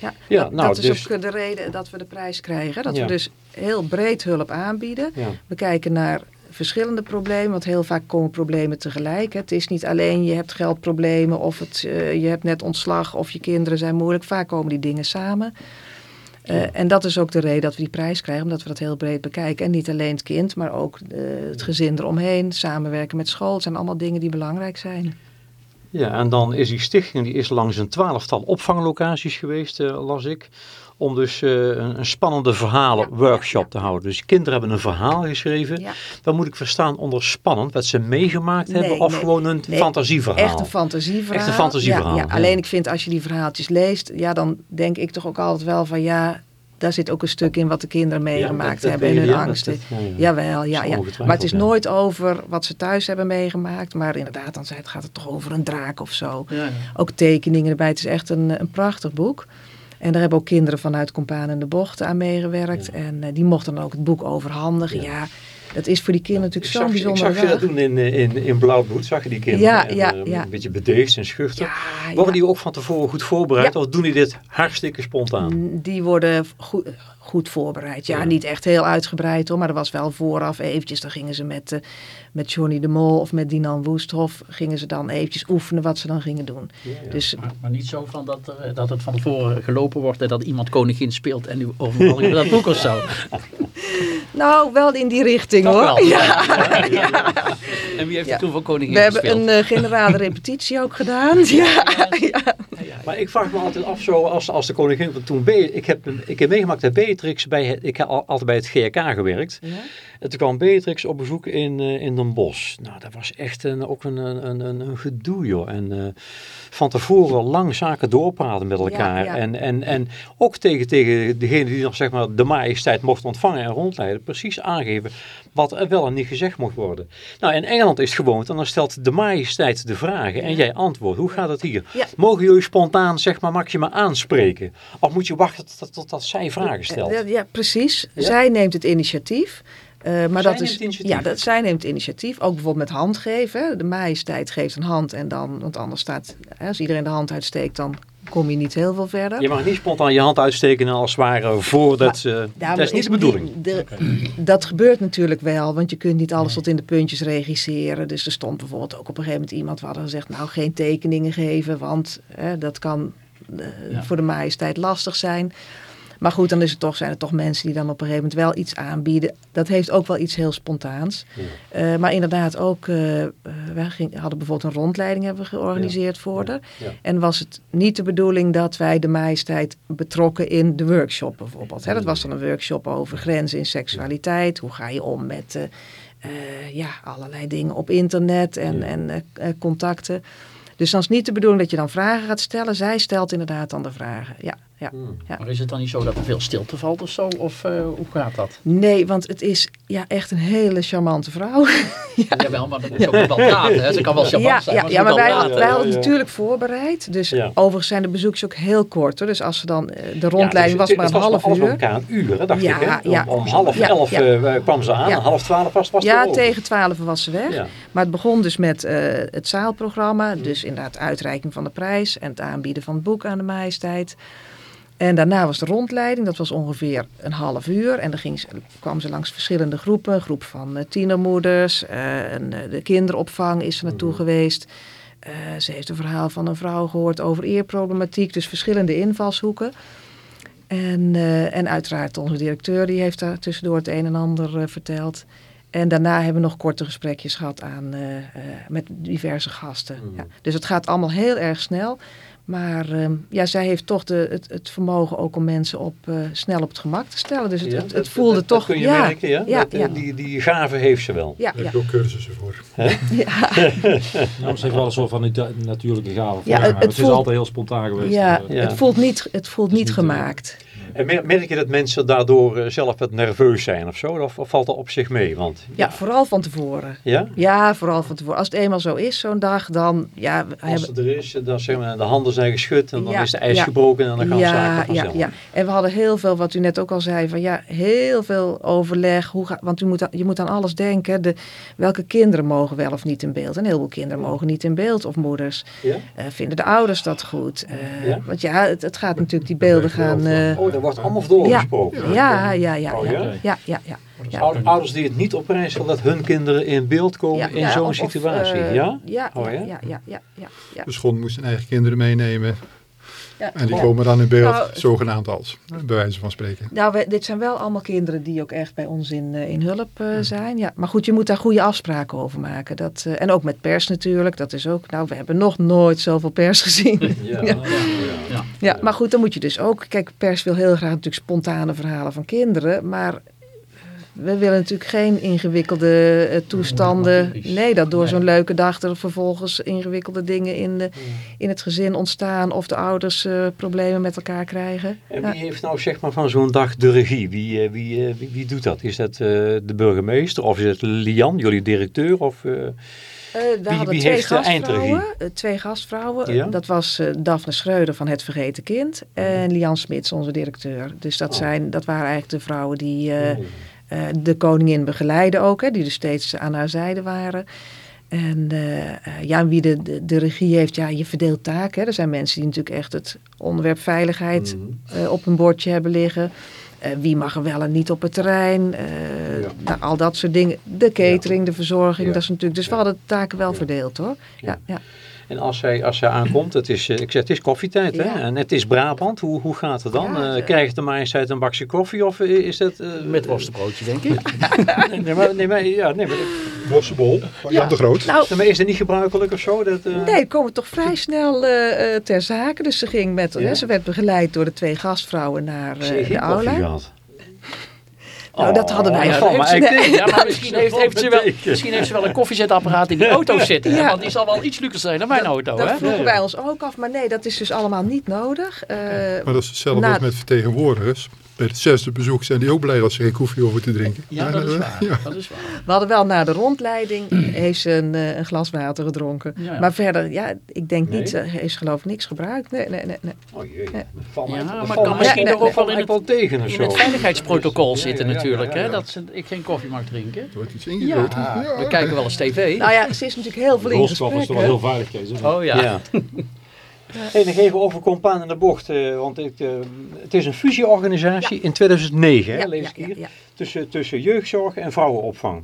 S2: Ja, dat, nou, dat is dus... ook de reden dat we de prijs krijgen. Dat we dus heel breed hulp aanbieden. We kijken naar verschillende problemen, want heel vaak komen problemen tegelijk. Het is niet alleen je hebt geldproblemen of het, uh, je hebt net ontslag of je kinderen zijn moeilijk. Vaak komen die dingen samen. Uh, en dat is ook de reden dat we die prijs krijgen, omdat we dat heel breed bekijken. En niet alleen het kind, maar ook uh, het gezin eromheen, samenwerken met school. Het zijn allemaal dingen die belangrijk zijn.
S1: Ja, en dan is die stichting die is langs een twaalftal opvanglocaties geweest, las ik om dus uh, een, een, spannende verhalen-workshop te houden. Dus kinderen hebben een verhaal geschreven. Dan moet ik verstaan onder spannend, wat ze meegemaakt hebben, of gewoon een fantasieverhaal?
S2: Echt een fantasieverhaal.
S1: Echt een fantasieverhaal.
S2: Ja, Alleen ik vind als je die verhaaltjes leest, ja, dan denk ik toch ook altijd wel van ja, daar zit ook een stuk in wat de kinderen meegemaakt hebben en hun angsten. Jawel, ja, ja. Maar het is nooit over wat ze thuis hebben meegemaakt. Maar inderdaad, dan gaat het toch over een draak of zo. Ook tekeningen erbij. Het is echt een, een prachtig boek. En daar hebben ook kinderen vanuit Compaan en de Bocht aan meegewerkt. En uh, die mochten dan ook het boek overhandigen. Ja, dat is voor die kinderen natuurlijk zo'n bijzonder
S1: Ik zag je dat doen in, eh, in, in Blauwbloed, zag je die kinderen? Ja, en, ja, ja. Een beetje bedeesd en schuchter. Worden die ook van tevoren goed voorbereid? Of doen die dit hartstikke spontaan?
S2: Die worden goed, goed voorbereid. Ja, niet echt heel uitgebreid hoor, maar er was wel vooraf eventjes. Dan gingen ze met, uh, met Johnny de Mol of met Dinan Woesthof, gingen ze dan eventjes oefenen wat ze dan gingen doen.
S3: Ja, Dus, maar, maar, niet zo van dat, uh, dat het van tevoren gelopen wordt en dat iemand koningin speelt en nu overal dat boek of zo.
S2: nou, wel in die richting hoor.
S3: Wel, ja. Ja, En wie heeft er toen voor koningin
S2: We gespeeld? hebben een uh, generale repetitie ook gedaan. ja.
S1: Maar ik vraag me altijd af, zo als, als de koningin van toen... Ik heb, ik heb meegemaakt dat Beatrix bij het, ik heb altijd bij het GRK gewerkt. Ja? En toen kwam Beatrix op bezoek in, uh, in Den Bosch. Nou, dat was echt een, ook een, een, een, een gedoe, joh. En uh, van tevoren lang zaken doorpraten met elkaar. Ja, ja. En, en, en ook tegen, tegen degene die nog zeg maar de majesteit mocht ontvangen en rondleiden. Precies aangeven wat er wel en niet gezegd mocht worden. Nou, in Engeland is het gewoon, en dan stelt de majesteit de vragen en jij antwoordt. Hoe gaat het hier? Mogen jullie spontaan, zeg maar, me aanspreken? Of moet je wachten tot, tot, tot zij vragen stelt?
S2: Ja, precies. Zij neemt het initiatief. Uh, maar zij dat is, ja, dat, zij neemt initiatief. Ook bijvoorbeeld met hand geven. De majesteit geeft een hand en dan, want anders staat, als iedereen de hand uitsteekt, dan kom je niet heel veel verder.
S1: Je mag niet spontaan je hand uitsteken als het ware voordat ze... dat is niet de bedoeling. De,
S2: dat gebeurt natuurlijk wel, want je kunt niet alles tot in de puntjes regisseren. Dus er stond bijvoorbeeld ook op een gegeven moment iemand, we hadden gezegd, nou geen tekeningen geven, want dat kan uh, ja. voor de majesteit lastig zijn. Maar goed, dan is het toch, zijn er toch mensen die dan op een gegeven moment wel iets aanbieden. Dat heeft ook wel iets heel spontaans. Ja. Uh, maar inderdaad ook, uh, wij ging, hadden bijvoorbeeld een rondleiding hebben we georganiseerd ja. voor ja. En was het niet de bedoeling dat wij de majesteit betrokken in de workshop bijvoorbeeld. Hè? Dat was dan een workshop over grenzen in seksualiteit. Hoe ga je om met uh, ja, allerlei dingen op internet en, en contacten. Dus dan is niet de bedoeling dat je dan vragen gaat stellen. Zij stelt inderdaad dan de vragen. Ja, ja,
S3: hmm. ja. Maar is het dan niet zo dat er veel stilte valt of zo? Of uh, hoe gaat dat?
S2: Nee, want het is ja, echt een hele charmante vrouw.
S3: ja. Jawel, maar dat is ook wel praten. Hè? Ze kan wel charmant
S2: ja,
S3: zijn.
S2: Ja, ja maar wij, had, wij hadden het natuurlijk voorbereid. Dus overigens zijn de bezoekjes ook heel kort. Hoor. Dus als ze dan, de rondleiding dus was maar een half uur.
S1: elkaar een uur, dacht ik. Hè? Om, om, half elf uh, kwam ze aan. Half twaalf was, was
S2: Ja, tegen twaalf was ze weg. Maar het begon dus met uh, het zaalprogramma. Dus inderdaad uitreiking van de prijs. En het aanbieden van het boek aan de majesteit. En daarna was de rondleiding, dat was ongeveer een half uur. En dan ging ze, kwam ze langs verschillende groepen. Een groep van uh, tienermoeders, uh, en, uh, de kinderopvang is er naartoe mm. geweest. ze heeft een verhaal van een vrouw gehoord over eerproblematiek. Dus verschillende invalshoeken. En, en uiteraard onze directeur, die heeft daar tussendoor het een en ander verteld. En daarna hebben we nog korte gesprekjes gehad aan, met diverse gasten. Mm. Ja. Dus het gaat allemaal heel erg snel. Maar ehm, ja, zij heeft toch de, het, het vermogen ook om mensen op, eh, snel op het gemak te stellen. Dus het,
S1: Ja,
S2: het, voelde
S1: dat,
S2: toch...
S1: Dat kun je
S2: ja,
S1: merken, ja?
S2: ja,
S1: Dat, eh,
S2: ja.
S1: Die, die gave heeft ze wel.
S2: ja,
S5: Daar
S2: ja.
S5: heb je ook cursussen voor.
S4: Nou, ze heeft wel een soort van natu- natuurlijke gave.
S2: Ja,
S4: voor,
S2: het-
S4: maar
S2: het
S4: het is
S2: voelt-
S4: altijd heel spontaan geweest.
S2: Ja,
S4: Eh,
S1: Ja.
S2: het voelt niet, het voelt niet
S4: niet,
S2: gemaakt.
S1: En mer- merk je dat mensen daardoor eh, zelf wat nerveus zijn of zo? Of, of valt dat op zich mee? Want,
S2: Ja, vooral van tevoren.
S1: ja?
S2: Ja, vooral van tevoren. Als het eenmaal zo is, zo'n dag, dan... Ja, we
S1: Als
S2: hebben,
S1: het er is, dan zeg maar, de handen zijn geschud en dan
S2: Ja,
S1: is de ijs
S2: ja.
S1: gebroken en dan gaan
S2: ja,
S1: zaken
S2: ja,
S1: vanzelf.
S2: ja. En we hadden heel veel, wat u net ook al zei, van ja, heel veel overleg. Hoe ga, want u moet, aan- je moet aan alles denken. De, welke kinderen mogen wel of niet in beeld? En heel veel kinderen mogen niet in beeld, of moeders.
S1: Ja?
S2: Eh, vinden de ouders dat goed? Eh,
S1: Ja?
S2: Want ja, het, het gaat natuurlijk, die beelden gaan... eh,
S1: Oh, wordt allemaal doorgesproken.
S2: ja, ja, ja,
S1: Oh,
S2: ja,
S1: ja?
S2: ja, ja, ja. ja.
S1: Ou- Ouders die het niet op prijs dat hun kinderen in beeld komen
S2: Ja,
S1: in
S2: ja,
S1: zo'n
S2: of,
S1: situatie.
S2: eh,
S1: ja?
S2: Ja,
S1: Oh,
S2: ja,
S1: ja?
S2: ja, ja, ja, ja, ja.
S5: De school moest zijn eigen kinderen meenemen.
S2: Ja,
S5: En die
S2: ja.
S5: komen dan in beeld,
S2: Nou,
S5: zogenaamd als. Bij wijze van spreken.
S2: Nou, we- dit zijn wel allemaal kinderen die ook echt bij ons in, eh, in hulp eh, zijn. Ja, maar goed, je moet daar goede afspraken over maken. Dat, eh, en ook met pers natuurlijk. Dat is ook, nou, we hebben nog nooit zoveel pers gezien.
S1: Ja.
S2: Ja.
S3: Ja.
S2: ja, maar goed, dan moet je dus ook... Kijk, pers wil heel graag natuurlijk spontane verhalen van kinderen. Maar we willen natuurlijk geen ingewikkelde eh, toestanden. Nee, dat door zo'n leuke dag er vervolgens ingewikkelde dingen in, de, in het gezin ontstaan. Of de ouders eh, problemen met elkaar krijgen.
S1: En
S2: Ja.
S1: wie heeft nou zeg maar van zo'n dag de regie? Wie, eh, wie, eh, wie, wie doet dat? Is dat eh, de burgemeester of is het Lian, jullie directeur? Of, eh,
S2: Eh, we
S1: Wie-
S2: hadden
S1: wie
S2: twee
S1: heeft de
S2: gastvrouwen. eh, twee gastvrouwen.
S1: Ja?
S2: Dat was eh, Daphne Schreuder van Het Vergeten Kind. En Lian Smits, onze directeur. Dus dat,
S1: Oh.
S2: zijn, dat waren eigenlijk de vrouwen die eh, eh, de koningin begeleiden ook. Hè, die dus steeds aan haar zijde waren. En eh, eh, ja, wie de, de, de regie heeft, ja, je verdeelt taken. Er zijn mensen die natuurlijk echt het onderwerp veiligheid
S1: Mhm.
S2: eh, op hun bordje hebben liggen. Eh, wie mag er wel en niet op het terrein? Eh,
S1: Ja.
S2: nou, al dat soort dingen. De catering, de verzorging,
S1: Ja.
S2: dat is natuurlijk. Dus we hadden de taken wel verdeeld hoor.
S1: Ja,
S2: ja.
S1: En als zij, als zij aankomt, het is, eh, ik zeg, het is koffietijd hè? En het is Brabant. Hoe, hoe gaat het dan?
S2: Ja,
S1: Eh, krijgt de majesteit een bakje koffie of is dat... eh,
S3: Met worstenbroodje, denk ik.
S1: Nee, maar, nee, maar, ja, nee, maar,
S2: Ja.
S5: de Groot.
S2: Nou,
S1: maar is het niet gebruikelijk of zo? Dat, eh,
S2: nee, komen toch vrij snel eh, eh, ter zake. Dus ze ging met,
S1: Ja.
S2: hè, ze werd begeleid door de twee gastvrouwen naar eh, de aula.
S1: gehad.
S2: Nou, dat hadden wij
S1: Oh, tegen.
S3: Ja, maar misschien heeft, heeft ze wel, misschien heeft ze wel een koffiezetapparaat in die auto zitten.
S2: Ja.
S3: Want die zal wel iets lukker zijn dan mijn auto.
S2: Dat
S3: Hè?
S2: vroegen wij ons ook af, maar nee, dat is dus allemaal niet nodig. Eh,
S5: Maar dat is hetzelfde
S2: na-
S5: met vertegenwoordigers. Bij het zesde bezoek zijn die ook blij dat ze geen koffie hoeven te drinken.
S3: Ja, dat is
S5: eh,
S3: waar.
S5: ja.
S3: Dat is waar.
S2: We hadden wel na de rondleiding heeft ze een, eh, een glas water gedronken.
S3: Ja, ja.
S2: Maar verder, ja, ik denk niet,
S1: Nee?
S2: ze heeft geloof ik niks gebruikt. Nee, nee, nee. nee.
S1: Oh jee,
S2: Ja.
S1: dat valt mij-
S3: Ja,
S1: dat
S3: maar kan misschien toch ook wel in
S1: wel tegen of
S3: In
S1: zo.
S3: het veiligheidsprotocol
S1: Ja,
S3: zitten
S1: ja, ja,
S3: natuurlijk,
S1: ja, ja.
S3: hè, dat ze, ik geen koffie mag drinken.
S5: Er wordt iets Ja.
S3: we kijken wel eens tv.
S2: Nou ja, ze is natuurlijk heel veel in
S4: is
S2: gesprek.
S4: toch wel heel veilig, Kees.
S3: Oh ja.
S1: Hey, nog even over Compaan in de Bocht. eh, want ik, eh, het is een fusieorganisatie in 2009, hè, lees ik hier. Tussen, tussen jeugdzorg en vrouwenopvang.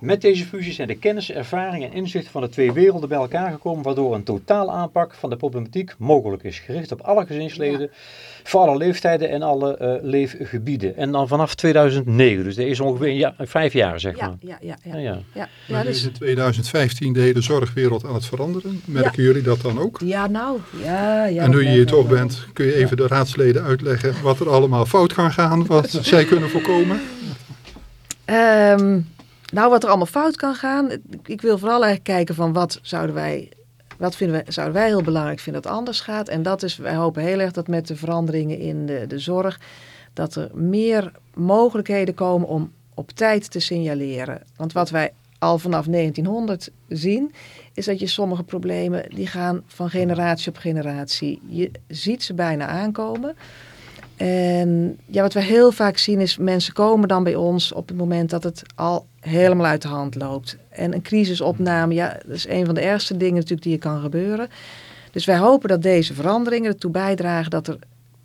S1: Met deze fusie zijn de kennis, ervaring en inzichten van de twee werelden bij elkaar gekomen, waardoor een totaal aanpak van de problematiek mogelijk is. Gericht op alle gezinsleden, voor alle leeftijden en alle eh, leefgebieden. En dan vanaf 2009, dus dat is ongeveer een jaar- vijf jaar zeg maar.
S2: Ja, ja, ja.
S1: Ja,
S2: ja.
S1: ja.
S2: ja.
S5: Nu is
S2: dus,
S5: in 2015 de hele zorgwereld aan het veranderen. Merken jullie dat dan ook?
S2: ja nou, ja, ja.
S5: en nu je hier toch bent, kun je even de raadsleden uitleggen wat er allemaal fout kan gaan, wat zij kunnen voorkomen?
S2: Ehm, nou, wat er allemaal fout kan gaan. Ik- wil vooral eigenlijk kijken van wat zouden wij, wat vinden wij, zouden wij heel belangrijk vinden dat anders gaat. En dat is, wij hopen heel erg dat met de veranderingen in de, de zorg, dat er meer mogelijkheden komen om op tijd te signaleren. Want wat wij al vanaf 1900 zien, is dat je sommige problemen, die gaan van generatie op generatie. Je ziet ze bijna aankomen. En ja, wat we heel vaak zien is, mensen komen dan bij ons op het moment dat het al helemaal uit de hand loopt. En een crisisopname, ja, dat is een van de ergste dingen natuurlijk die er kan gebeuren. Dus wij hopen dat deze veranderingen ertoe bijdragen dat er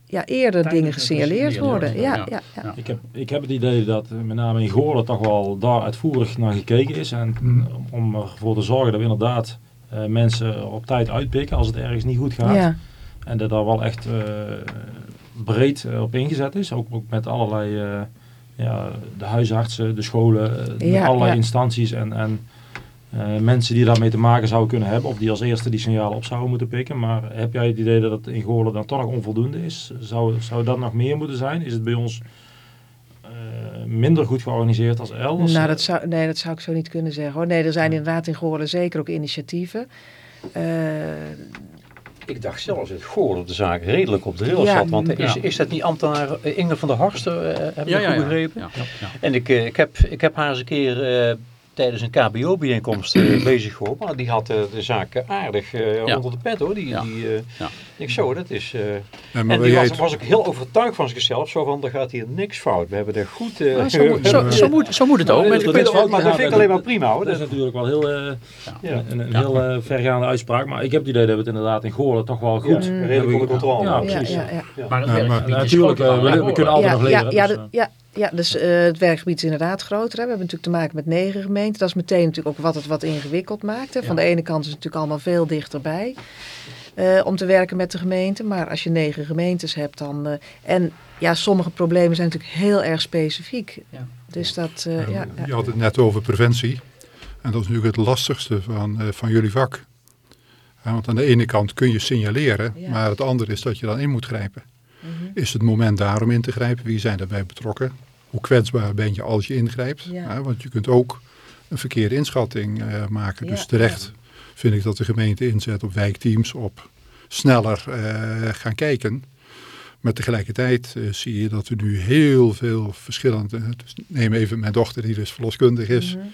S2: ja, eerder dingen gesignaleerd worden. Ja,
S3: ja.
S2: ja, ja.
S3: Ja.
S4: Ik heb, ik heb het idee dat eh, met name in Goorlen toch wel daar uitvoerig naar gekeken is. En
S5: Mhm.
S4: om- om ervoor te zorgen dat we inderdaad eh, mensen op tijd uitpikken als het ergens niet goed gaat.
S2: Ja,
S4: En dat daar wel echt eh, breed eh, op ingezet is. Ook, ook met allerlei, eh, ja, de huisartsen, de scholen, eh,
S2: Ja,
S4: allerlei
S2: ja.
S4: instanties. En, en mensen die daarmee te maken zouden kunnen hebben, of die als eerste die signalen op zouden moeten pikken. Maar heb jij het idee dat het in Goorlen dan toch nog onvoldoende is? Zou, zou dat nog meer moeten zijn? Is het bij ons minder goed georganiseerd als elders?
S2: Nou, dat zou, nee, dat zou ik zo niet kunnen zeggen. Hoor. Nee, er zijn inderdaad in Goorlen zeker ook initiatieven. Uh,
S1: ik dacht zelfs dat Goorlen de zaak redelijk op de rails ja, had. Want is, is dat niet ambtenaar Inge van der Horst, uh, heb ik ja, goed begrepen? Ja, En ik, ik, heb, ik heb haar eens een keer tijdens een KBO-bijeenkomst uh, bezig gehoord. Maar die had uh, de zaak aardig uh, ja. onder de pet hoor. Die, ja. die, ja. Ik zo, dat is... en die was, was ook heel overtuigd van zichzelf. Zo van, er gaat hier niks fout. We hebben er goed...
S3: Ah, zo, moet, zo, zo, moet, zo moet het ook.
S1: Maar, dat, maar dat vind ik alleen maar prima hoor.
S4: Dat is natuurlijk wel heel, een, een heel vergaande uitspraak. Maar ik heb het idee dat we het inderdaad in Goorlen toch wel goed...
S1: Redelijk onder controle.
S4: Ja, precies. Maar natuurlijk, we kunnen altijd nog leren.
S2: Ja, dus uh, het werkgebied is inderdaad groter. Hè. We hebben natuurlijk te maken met negen gemeenten. Dat is meteen natuurlijk ook wat het wat ingewikkeld maakt. Hè. Van de ene kant is het natuurlijk allemaal veel dichterbij uh, om te werken met de gemeente. Maar als je negen gemeentes hebt dan... Uh, en ja, sommige problemen zijn natuurlijk heel erg specifiek. Ja. Dus dat... ja,
S5: je had het net over preventie. En dat is natuurlijk het lastigste van, van jullie vak. want aan de ene kant kun je signaleren, maar het andere is dat je dan in moet grijpen. Mhm. Is het moment daar om in te grijpen? Wie zijn daarbij betrokken? Hoe kwetsbaar ben je als je ingrijpt? want je kunt ook een verkeerde inschatting uh, maken. dus terecht vind ik dat de gemeente inzet op wijkteams, op sneller uh, gaan kijken. Maar tegelijkertijd uh, zie je dat er nu heel veel verschillende... Dus neem even mijn dochter die dus verloskundig is. Mm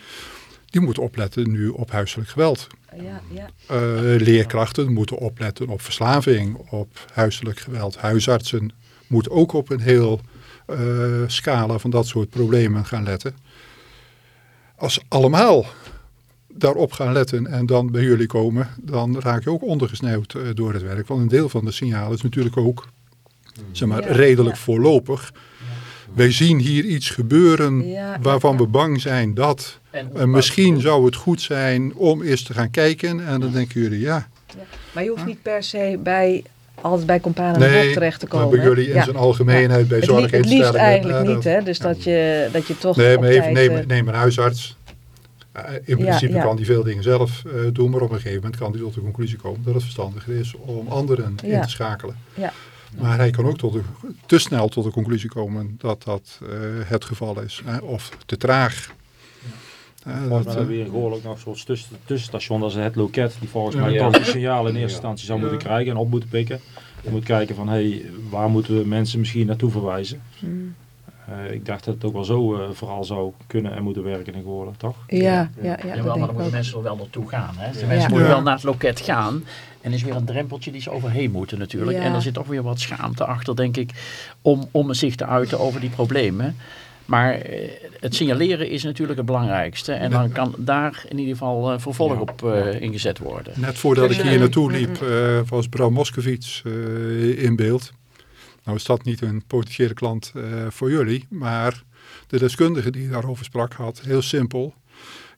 S5: Die moet opletten nu op huiselijk geweld. Ja, ja. Uh, leerkrachten moeten opletten op verslaving, op huiselijk geweld. Huisartsen moeten ook op een heel scala van dat soort problemen gaan letten. Als allemaal daarop gaan letten en dan bij jullie komen, dan raak je ook ondergesneeuwd uh, door het werk. Want een deel van de signalen is natuurlijk ook zeg maar, redelijk voorlopig. Wij zien hier iets gebeuren waarvan we bang zijn dat en, misschien zou het goed zijn om eens te gaan kijken. En dan denken jullie ja.
S2: Maar je hoeft niet per se bij altijd bij Companen nee, terecht te komen.
S5: bij jullie in zijn algemeenheid, bij zorginstellingen.
S2: Het liefst eigenlijk niet, hè? Dus dat, je, dat je toch
S5: Nee, maar even, neem, eh, neem een huisarts. Uh, in principe kan die veel dingen zelf uh, doen, maar op een gegeven moment kan hij tot de conclusie komen dat het verstandiger is om anderen in te schakelen. Ja. Maar hij kan ook tot de, te snel tot de conclusie komen dat dat uh, het geval is. Hè? Of te traag.
S4: Ja, dat, we hebben hier in ook nog zo'n tussen, tussenstation, dat is het loket, die volgens mij toch een signaal in eerste instantie zou moeten krijgen en op moeten pikken. Je moet kijken van, hé, hey, waar moeten we mensen misschien naartoe verwijzen? Hmm. Uh, ik dacht dat het ook wel zo uh, vooral zou kunnen en moeten werken in Goorlen, toch?
S2: Ja, ja, ja. ja,
S3: ja wel, maar dan moeten mensen wel naartoe gaan. Hè? De mensen moeten wel naar het loket gaan. En is weer een drempeltje die ze overheen moeten natuurlijk. En er zit toch weer wat schaamte achter, denk ik, om, om zich te uiten over die problemen. Maar eh, het signaleren is natuurlijk het belangrijkste. En dan kan daar in ieder geval uh, vervolg op uh, ingezet worden.
S5: Net voordat ik hier naartoe liep uh, was Bram Moskowitz in beeld. Nou is dat niet een potentiële klant voor jullie. Maar de deskundige die daarover sprak had heel simpel.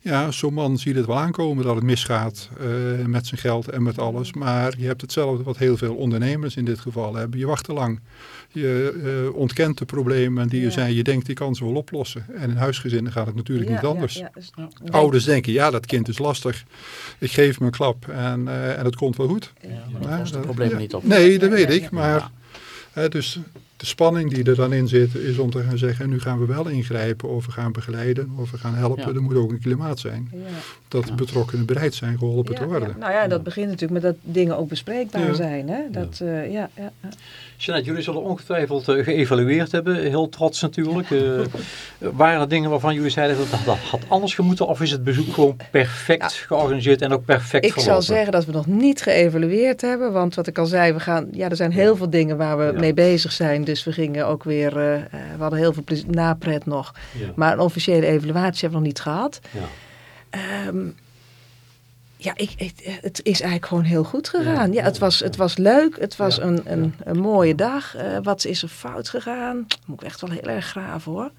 S5: Ja, zo'n man ziet het wel aankomen dat het misgaat uh, met zijn geld en met alles. Maar je hebt hetzelfde wat heel veel ondernemers in dit geval hebben. Je wacht te lang. Je uh, ontkent de problemen die er zijn. Je denkt, die kan ze wel oplossen. En in huisgezinnen gaat het natuurlijk niet anders. Ja, dus, Ouders denken, ja, dat kind is lastig. Ik geef hem een klap en, uh, en het komt wel goed.
S3: Ja, maar dat probleem niet op.
S5: Nee, dat weet ik. Maar dus de spanning die er dan in zit is om te gaan zeggen, nu gaan we wel ingrijpen of we gaan begeleiden of we gaan helpen. Er moet ook een klimaat zijn. Ja. Dat de betrokkenen bereid zijn geholpen te worden.
S2: Nou ja, dat begint natuurlijk met dat dingen ook bespreekbaar zijn. Hè? Dat, uh, ja, ja,
S1: Jeanette, jullie zullen ongetwijfeld uh, geëvalueerd hebben, heel trots natuurlijk. Uh, waren er dingen waarvan jullie zeiden dat dat had anders gemoeten of is het bezoek gewoon perfect georganiseerd en ook perfect
S2: Ik
S1: verlopen?
S2: zal zeggen dat we nog niet geëvalueerd hebben, want wat ik al zei, we gaan, ja, er zijn heel veel dingen waar we mee bezig zijn. Dus we gingen ook weer, uh, we hadden heel veel napret nog. Maar een officiële evaluatie hebben we nog niet gehad. Ja. Um, ja, ik, het is eigenlijk gewoon heel goed gegaan. Ja, het, was, het was leuk. Het was een, een, een mooie dag. Uh, wat is er fout gegaan? Moet ik echt wel heel erg graven hoor.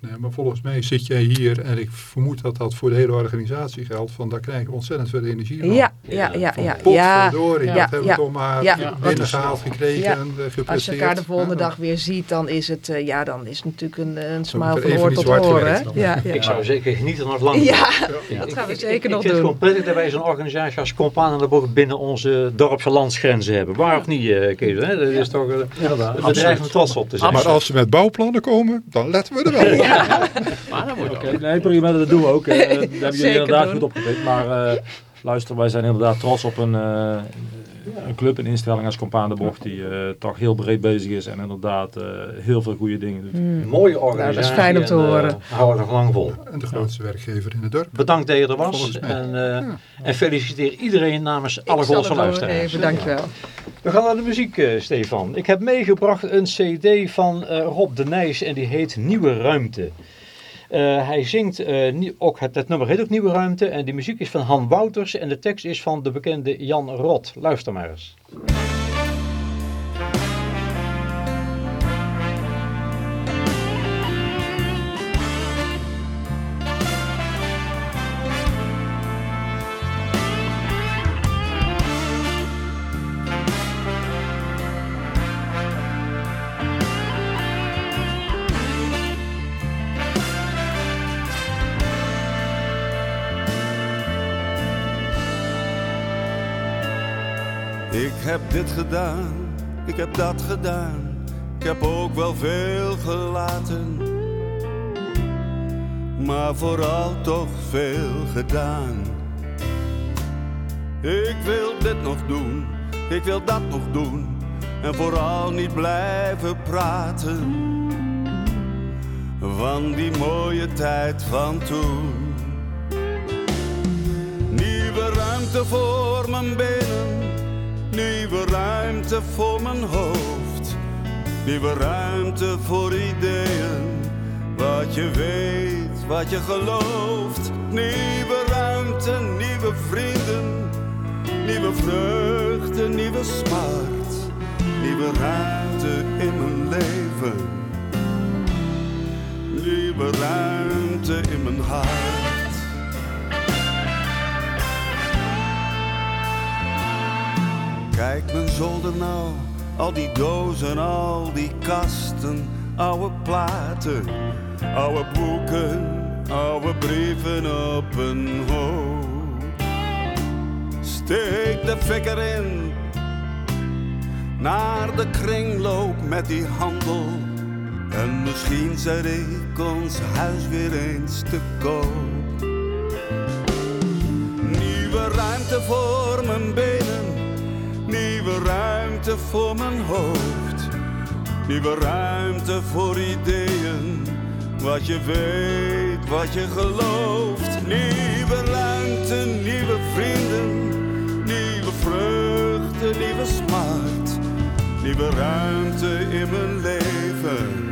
S5: Nee, maar volgens mij zit jij hier en ik vermoed dat dat voor de hele organisatie geldt. Van daar krijgen we ontzettend veel energie van.
S2: Ja, ja, ja.
S5: Van
S2: ja,
S5: potverdorie,
S2: ja,
S5: dat hebben we
S2: ja,
S5: toch maar
S2: ja.
S5: binnengehaald gekregen
S2: Ja.
S5: en uh, gepresteerd.
S2: Als je elkaar de volgende
S5: Ja.
S2: dag weer ziet, dan is het, eh, ja, dan is het natuurlijk een, een smile
S5: er
S2: van oor tot oor. Ja, ja.
S1: Ik zou zeker genieten nog lang.
S2: Ja,
S1: Ja.
S2: dat gaan we
S1: Ik-
S2: zeker
S1: ik,
S2: nog
S1: Ik vind het
S2: doen.
S1: gewoon prettig dat wij zo'n organisatie als Compaan en de Bocht binnen onze dorpse landsgrenzen hebben. Waar of niet, eh, Kees? Hè? Dat is toch eh, een bedrijf om trots op te zijn.
S5: Maar als ze met bouwplannen komen, dan letten we er wel op.
S3: Maar dat moet ook.
S4: Oké, nee, prima, dat doen we ook. Eh, Daar hebben jullie inderdaad
S2: doen.
S4: goed opgepikt. Maar eh, luister, wij zijn inderdaad trots op een, eh, een club, een instelling als Compaan de Bocht, die eh, toch heel breed bezig is en inderdaad eh, heel veel goede dingen doet.
S1: Een mooie organisatie.
S2: Nou, dat is fijn om te
S1: en, eh,
S2: horen.
S1: houden we nog lang vol.
S5: En de grootste werkgever in het dorp.
S1: Bedankt dat je er was. En, eh, en feliciteer iedereen namens alle
S2: Ik
S1: Golse luisteraars.
S2: doorgeven, dankjewel.
S1: We gaan naar de muziek, eh, Stefan. Ik heb meegebracht een cd van eh, Rob de Nijs en die heet Nieuwe Ruimte. Eh, hij zingt, eh, ook het, het nummer heet ook Nieuwe Ruimte en die muziek is van Han Wouters en de tekst is van de bekende Jan Rot. Luister maar eens.
S6: Gedaan, ik heb dat gedaan, ik heb ook wel veel gelaten. Maar vooral toch veel gedaan. Ik wil dit nog doen, ik wil dat nog doen. En vooral niet blijven praten. Van die mooie tijd van toen. Nieuwe ruimte voor mijn benen. Nieuwe ruimte voor mijn hoofd. Nieuwe ruimte voor ideeën. Wat je weet, wat je gelooft. Nieuwe ruimte, nieuwe vrienden. Nieuwe vreugde, nieuwe smart. Nieuwe ruimte in mijn leven. Nieuwe ruimte in mijn hart. Kijk mijn zolder nou, al die dozen, al die kasten, oude platen, oude boeken, oude brieven op een hoop. Steek de fikker in, naar de kringloop met die handel. En misschien zet ik ons huis weer eens te koop. Voor mijn hoofd. Nieuwe ruimte voor ideeën, wat je weet, wat je gelooft. Nieuwe ruimte, nieuwe vrienden, nieuwe vreugde, nieuwe smart. Nieuwe ruimte in mijn leven,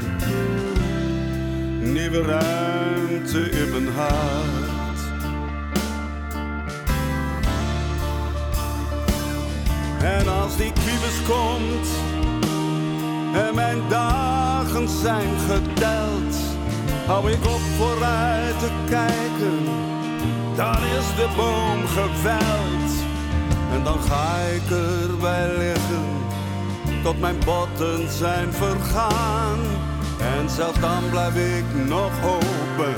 S6: nieuwe ruimte in mijn hart. En als die komt en mijn dagen zijn geteld, hou ik op vooruit te kijken. Dan is de boom geveld en dan ga ik erbij liggen tot mijn botten zijn vergaan. En zelfs dan blijf ik nog hopen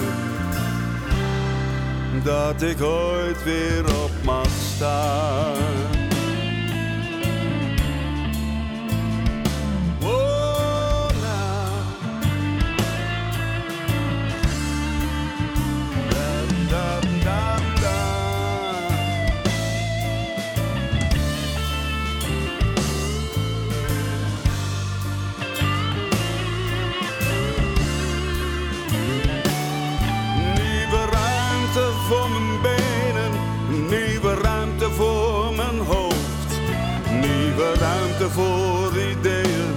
S6: dat ik ooit weer op mag staan. Voor ideeën,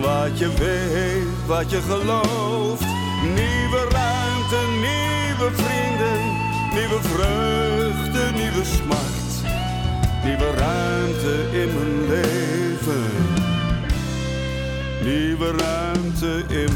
S6: wat je weet, wat je gelooft. Nieuwe ruimte, nieuwe vrienden, nieuwe vreugde, nieuwe smart. Nieuwe ruimte in mijn leven, nieuwe ruimte in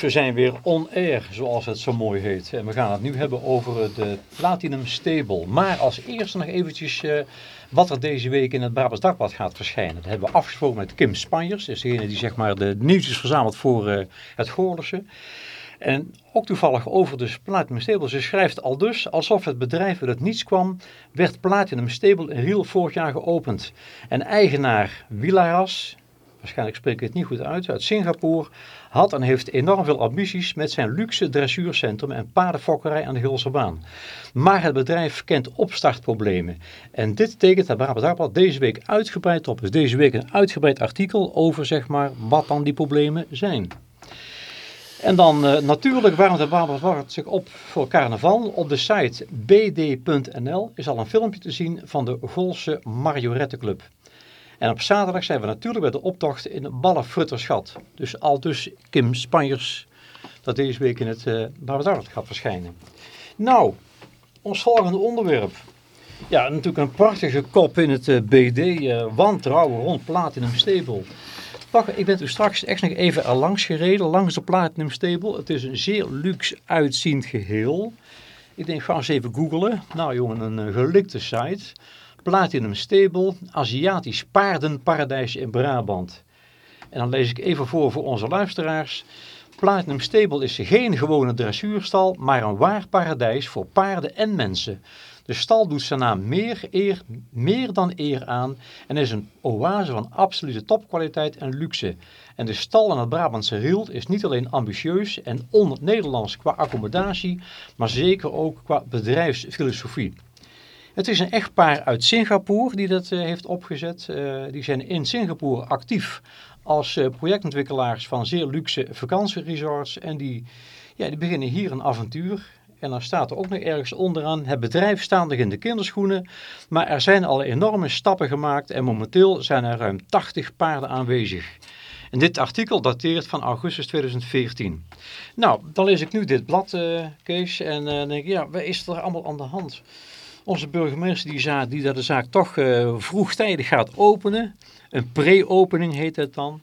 S1: We zijn weer on-air, zoals het zo mooi heet. En we gaan het nu hebben over de Platinum Stable. Maar als eerste nog eventjes uh, wat er deze week in het Brabants Dagblad gaat verschijnen. Dat hebben we afgesproken met Kim Spanjers. Dat degene die zeg maar de nieuwtjes verzamelt voor uh, het Goorlense. En ook toevallig over de Platinum Stable. Ze schrijft al dus, alsof het bedrijf uit het niets kwam, werd Platinum Stable in Riel vorig jaar geopend. En eigenaar Wilaras, waarschijnlijk spreek ik het niet goed uit, uit Singapore, had en heeft enorm veel ambities met zijn luxe dressuurcentrum en paardenfokkerij aan de Gulserbaan. Maar het bedrijf kent opstartproblemen. En dit tekent het Brabant deze week uitgebreid op. Dus deze week een uitgebreid artikel over zeg maar, wat dan die problemen zijn. En dan uh, natuurlijk warmt de Brabant zich op voor carnaval. Op de site bd.nl is al een filmpje te zien van de Golse Mariorettenclub. En op zaterdag zijn we natuurlijk bij de optocht in Ballenfrutterschat. Dus al dus Kim Spanjers dat deze week in het uh, gaat verschijnen. Nou, ons volgende onderwerp. Ja, natuurlijk een prachtige kop in het uh, BD. Uh, wantrouwen rond Platinum Stable. Wacht, ik ben toen straks echt nog even er langs gereden, langs de Platinum Stable. Het is een zeer luxe uitziend geheel. Ik denk, ga eens even googlen. Nou jongen, een gelikte site. Platinum Stable, Aziatisch paardenparadijs in Brabant. En dan lees ik even voor voor onze luisteraars. Platinum Stable is geen gewone dressuurstal, maar een waar paradijs voor paarden en mensen. De stal doet zijn naam meer, eer, meer dan eer aan en is een oase van absolute topkwaliteit en luxe. En de stal aan het Brabantse Riel is niet alleen ambitieus en on-Nederlands qua accommodatie, maar zeker ook qua bedrijfsfilosofie. Het is een echtpaar uit Singapore die dat uh, heeft opgezet. Uh, die zijn in Singapore actief als uh, projectontwikkelaars van zeer luxe vakantieresorts. En die, ja, die beginnen hier een avontuur. En dan staat er ook nog ergens onderaan, het bedrijf staat in de kinderschoenen, maar er zijn al enorme stappen gemaakt en momenteel zijn er ruim 80 paarden aanwezig. En dit artikel dateert van augustus 2014. Nou, dan lees ik nu dit blad, Kees, en denk ik, ja, wat is er allemaal aan de hand? Onze burgemeester die, die dat de zaak toch uh, vroegtijdig gaat openen, een pre-opening heet het dan.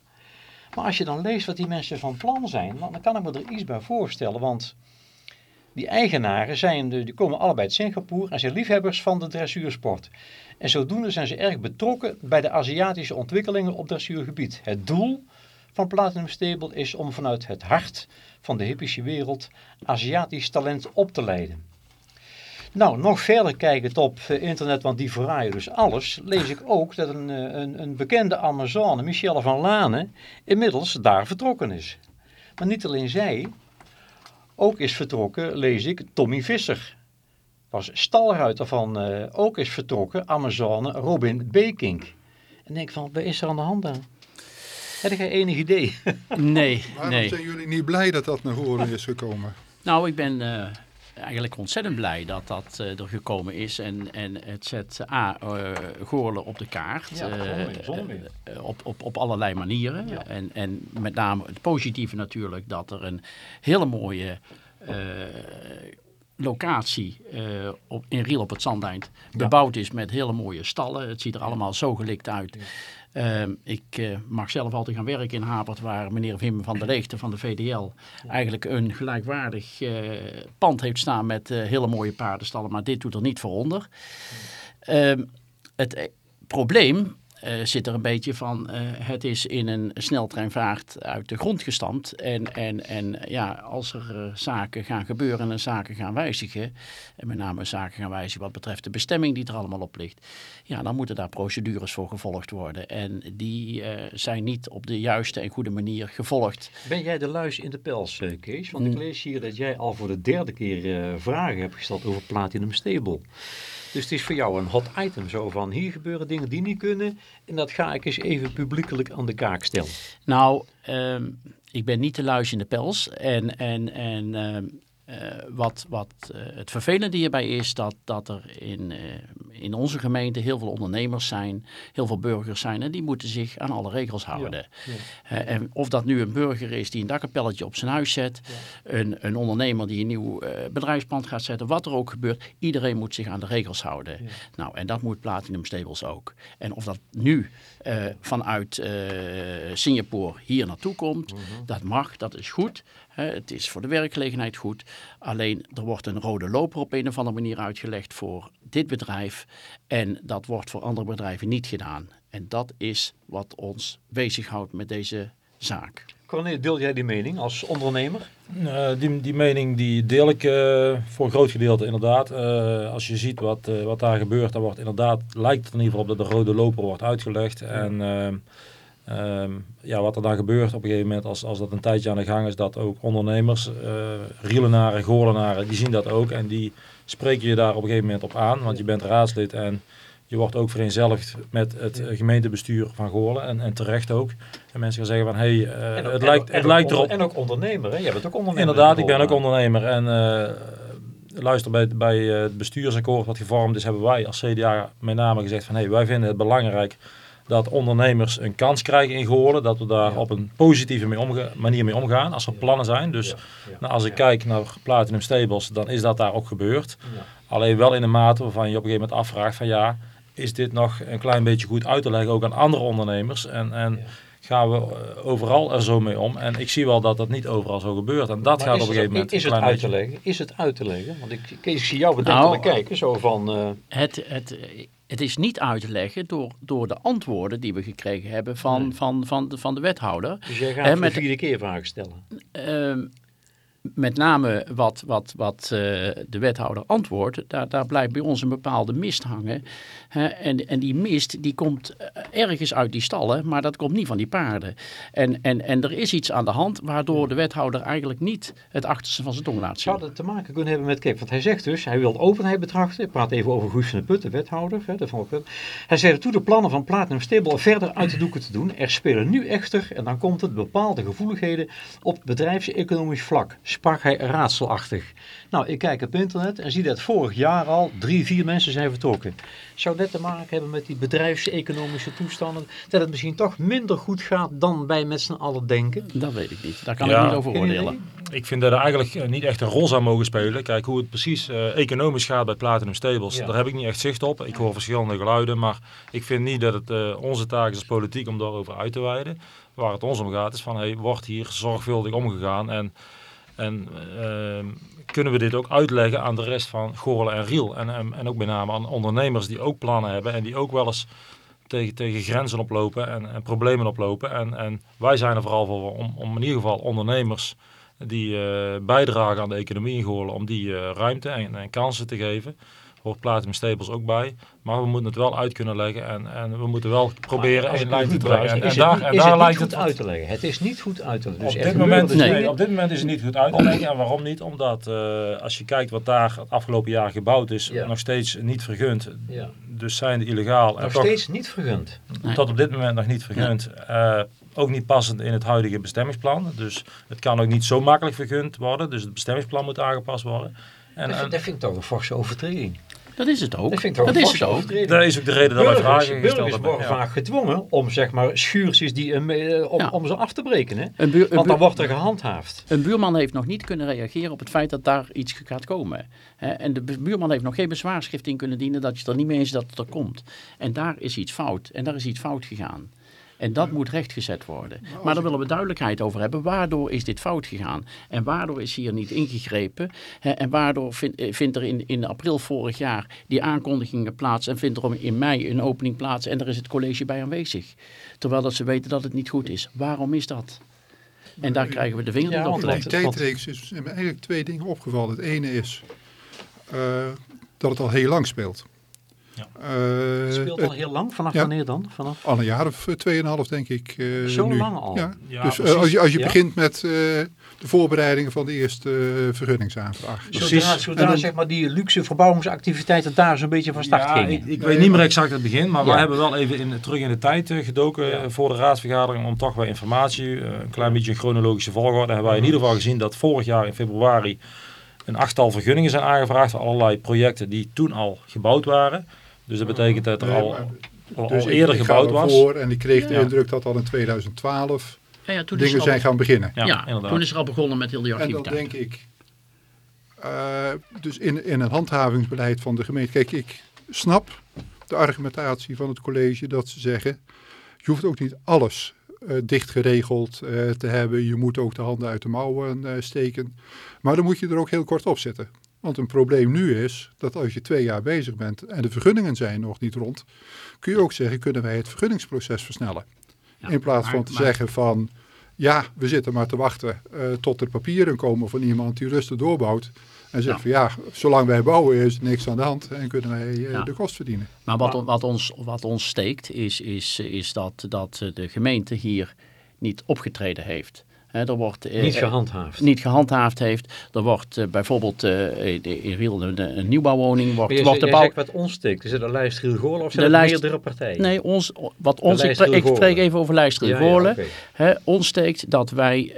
S1: Maar als je dan leest wat die mensen van plan zijn, dan kan ik me er iets bij voorstellen, want... Die eigenaren zijn, die komen allebei uit Singapore en zijn liefhebbers van de dressuursport. En zodoende zijn ze erg betrokken bij de Aziatische ontwikkelingen op dressuurgebied. Het doel van Platinum Stable is om vanuit het hart van de hippische wereld Aziatisch talent op te leiden. Nou, nog verder kijkend op internet, want die verraaien dus alles, lees ik ook dat een, een, een bekende Amazone, Michelle van Lanen, inmiddels daar vertrokken is. Maar niet alleen zij, ook is vertrokken, lees ik, Tommy Visser. Was stalruiter van, uh, ook is vertrokken, Amazone Robin Bekink. En denk van, wat is er aan de hand aan? Heb jij enig idee?
S3: Nee,
S5: Waarom
S3: nee.
S5: zijn jullie niet blij dat dat naar voren is gekomen?
S3: Nou, ik ben uh, eigenlijk ontzettend blij dat dat uh, er gekomen is. En, en het zet A, uh, Goorlen op de kaart.
S1: Ja, uh,
S3: op, op, op allerlei manieren. Ja. En, en met name het positieve natuurlijk dat er een hele mooie locatie op, in Riel op het Zandeind bebouwd is met hele mooie stallen. Het ziet er allemaal zo gelikt uit. Uh, ik uh, mag zelf altijd gaan werken in Hapert, waar meneer Wim van der Leegte van de VDL ja. eigenlijk een gelijkwaardig uh, pand heeft staan met hele mooie paardenstallen, maar dit doet er niet voor onder. Ehm, het probleem uh, zit er een beetje van, uh, het is in een sneltreinvaart uit de grond gestampt. En, en, en ja, als er uh, zaken gaan gebeuren en zaken gaan wijzigen, en met name zaken gaan wijzigen wat betreft de bestemming die er allemaal op ligt, ja, dan moeten daar procedures voor gevolgd worden. En die zijn niet op de juiste en goede manier gevolgd.
S1: Ben jij de luis in de pels, Kees? Want ik lees hier dat jij al voor de derde keer vragen hebt gesteld over Platinum Stable. Dus het is voor jou een hot item zo van hier gebeuren dingen die niet kunnen en dat ga ik eens even publiekelijk aan de kaak stellen.
S3: Nou, um, ik ben niet de luis in de pels en, en, en uh, wat, wat uh, het vervelende hierbij is dat, dat er in, uh, in onze gemeente heel veel ondernemers zijn, heel veel burgers zijn en die moeten zich aan alle regels houden. Eh, en of dat nu een burger is die een dakkapelletje op zijn huis zet, een, een ondernemer die een nieuw uh, bedrijfspand gaat zetten, wat er ook gebeurt, iedereen moet zich aan de regels houden. Nou, en dat moet Platinum Stables ook. En of dat nu uh, vanuit Singapore hier naartoe komt, mhm. dat mag, dat is goed. Het is voor de werkgelegenheid goed. Alleen er wordt een rode loper op een of andere manier uitgelegd voor dit bedrijf. En dat wordt voor andere bedrijven niet gedaan. En dat is wat ons bezighoudt met deze zaak.
S1: Corné, deel jij die mening als ondernemer?
S4: Uh, die, die mening die deel ik uh, voor een groot gedeelte inderdaad. Uh, als je ziet wat, wat daar gebeurt, dan wordt inderdaad, lijkt het in ieder geval op dat de rode loper wordt uitgelegd. En Um, ja, wat er dan gebeurt op een gegeven moment als, als dat een tijdje aan de gang is, dat ook ondernemers, uh, rielenaren, goorlenaren, die zien dat ook en die spreken je daar op een gegeven moment op aan, want je bent raadslid en je wordt ook vereenzelvigd met het gemeentebestuur van Goorlen en, en terecht ook. En mensen gaan zeggen van, hé, hey, uh, het, lijkt, het lijkt erop...
S1: En ook ondernemer, hè? Jij bent ook ondernemer.
S4: Inderdaad, ik ben ook ondernemer en uh, luister, bij, bij het bestuursakkoord wat gevormd is, hebben wij als CDA met name gezegd van, hé, hey, wij vinden het belangrijk dat ondernemers een kans krijgen in Goorlen. Dat we daar op een positieve mee manier mee omgaan als er plannen zijn. Dus Nou, als ik kijk naar Platinum Stables, dan is dat daar ook gebeurd. Alleen wel in een mate waarvan je op een gegeven moment afvraagt van ja, is dit nog een klein beetje goed uit te leggen ook aan andere ondernemers. En, en gaan we eh, overal er zo mee om. En ik zie wel dat dat niet overal zo gebeurt. En dat gaat op een gegeven moment
S1: is het uit te leggen? Is het uit te leggen? Want ik, ik zie jou bedenkelijk nou, kijken. Zo van, uh...
S3: het, het, het is niet uit te leggen door, door de antwoorden die we gekregen hebben van, van, van, de, van de wethouder.
S1: Dus jij gaat de vierde keer vragen stellen?
S3: Uh, met name wat, wat, wat uh, de wethouder antwoordt, daar, daar blijft bij ons een bepaalde mist hangen. Hè? En, en die mist die komt eh, ergens uit die stallen, maar dat komt niet van die paarden. En, en, en er is iets aan de hand waardoor de wethouder eigenlijk niet het achterste van zijn tong laat zien.
S1: Zou dat te maken kunnen hebben met, kijk, want hij zegt dus, hij wil openheid betrachten. Ik praat even over Guus van de Put, de wethouder. Hè, de hij zegt, toe de plannen van Platinum Stable verder uit de doeken te doen. Er spelen nu echter, en dan komt het, bepaalde gevoeligheden op bedrijfseconomisch vlak sprak hij raadselachtig. Nou, ik kijk op internet en zie dat vorig jaar al drie, vier mensen zijn vertrokken. Zou dat te maken hebben met die bedrijfseconomische toestanden? Dat het misschien toch minder goed gaat dan wij met z'n allen denken?
S3: Dat weet ik niet. Daar kan ik niet over oordelen.
S4: Ik vind dat er eigenlijk eh, niet echt een rol zou mogen spelen. Kijk, hoe het precies uh, economisch gaat bij Platinum Stables, daar heb ik niet echt zicht op. Ik hoor verschillende geluiden, maar ik vind niet dat het uh, onze taak is als politiek om daarover uit te wijden. Waar het ons om gaat is van, hey, wordt hier zorgvuldig omgegaan en... En uh, kunnen we dit ook uitleggen aan de rest van Goorlen en Riel. En, en, ook met name aan ondernemers die ook plannen hebben en die ook wel eens tegen, tegen grenzen oplopen en, en problemen oplopen. En, en wij zijn er vooral voor om, om in ieder geval ondernemers die uh, bijdragen aan de economie in Goorlen, om die uh, ruimte en, en kansen te geven hoort Platinum Staples ook bij. Maar we moeten het wel uit kunnen leggen en, en we moeten wel proberen één lijn te trekken. En,
S1: en, daar, en daar lijkt het uit te leggen. Het is niet goed uit te leggen.
S4: Dus op, dit moment is, nee. op dit moment is het niet goed uit te leggen. En waarom niet? Omdat uh, als je kijkt wat daar het afgelopen jaar gebouwd is, ja. nog steeds niet vergund. Ja. Dus zijn de illegaal.
S1: Nog steeds niet vergund?
S4: Nee. Tot op dit moment nog niet vergund. Uh, ook niet passend in het huidige bestemmingsplan. Dus het kan ook niet zo makkelijk vergund worden. Dus het bestemmingsplan moet aangepast worden.
S1: En, dat, vind, dat vind ik toch een forse overtreding.
S3: Dat is het ook.
S1: Dat, vind ik dat is het ook.
S4: Dat is ook de reden dat wij vragen
S1: gesteld hebben. worden vaak gedwongen om zeg maar schuurtjes die, uh, om, ja. om ze af te breken. Hè? Een buur, een Want dan wordt er gehandhaafd.
S3: Een buurman heeft nog niet kunnen reageren op het feit dat daar iets gaat komen. Hè? En de buurman heeft nog geen bezwaarschrift in kunnen dienen dat je er niet mee eens dat het er komt. En daar is iets fout. En daar is iets fout gegaan. En dat moet rechtgezet worden. Maar daar willen we duidelijkheid over hebben. Waardoor is dit fout gegaan? En waardoor is hier niet ingegrepen? en waardoor vind, eh, vindt er in, in april vorig jaar die aankondigingen plaats en vindt er in mei een opening plaats en er is het college bij aanwezig? Terwijl dat ze weten dat het niet goed is. Waarom is dat? En daar krijgen we de vinger ja, op.
S5: In die tijdreeks is me eigenlijk twee dingen opgevallen. Het ene is uh, dat het al heel lang speelt.
S1: Ja. Uh, het speelt al heel lang? Vanaf wanneer dan? Vanaf?
S5: Al een jaar of eh, tweeënhalf denk ik.
S1: Uh, Zo nu. lang al?
S5: Ja. ja dus als je, als je begint met de voorbereidingen van de eerste vergunningsaanvraag.
S1: Zodra, zodra dan, zeg maar die luxe verbouwingsactiviteiten daar zo'n beetje van start gingen.
S4: Ik, ik weet niet meer exact het begin, maar we hebben wel even in, terug in de tijd gedoken voor de raadsvergadering om toch wel informatie, een klein beetje een chronologische volgorde. hebben wij in ieder geval gezien dat vorig jaar in februari een achttal vergunningen zijn aangevraagd voor allerlei projecten die toen al gebouwd waren. Dus dat betekent dat er
S5: Nee,
S4: al,
S5: Dus
S4: al eerder
S5: ik
S4: gebouwd was.
S5: ervoor En ik kreeg de
S4: Ja.
S5: indruk dat al in 2012
S3: Ja, ja, toen is
S5: dingen
S3: al-
S5: zijn gaan beginnen.
S4: Ja,
S3: toen is er al begonnen met heel die
S5: En dan denk ik, eh, dus in, in een handhavingsbeleid van de gemeente, kijk, ik snap de argumentatie van het college dat ze zeggen, je hoeft ook niet alles eh, dicht geregeld eh, te hebben. Je moet ook de handen uit de mouwen eh, steken. Maar dan moet je er ook heel kort op zitten. Want een probleem nu is dat als je twee jaar bezig bent en de vergunningen zijn nog niet rond, kun je ook zeggen, kunnen wij het vergunningsproces versnellen?
S3: Ja,
S5: In plaats
S3: maar-
S5: van te
S3: maar-
S5: zeggen van, ja, we zitten maar te wachten eh, tot er papieren komen van iemand die rustig doorbouwt. En zegt
S3: Ja.
S5: van ja, zolang wij bouwen is er niks aan de hand en kunnen wij eh,
S3: Ja.
S5: de kost verdienen.
S3: Maar wat, wat, ons, wat ons steekt is, is, is dat, dat de gemeente hier niet opgetreden heeft. Er wordt, eh,
S1: Niet
S3: eh,
S1: gehandhaafd.
S3: niet gehandhaafd heeft. Er wordt eh, bijvoorbeeld eh, in Riel een, nieuwbouwwoning. Wordt,
S1: je,
S3: wordt de bouw...
S1: zegt wat ons steekt. Is het een lijst Riel of zijn
S3: De lijst-
S1: meerdere partijen?
S3: Nee, ons, wat ons, ik, ik
S1: Riel
S3: spreek even over lijst
S1: Ja, ja.
S3: Hè, ons steekt dat wij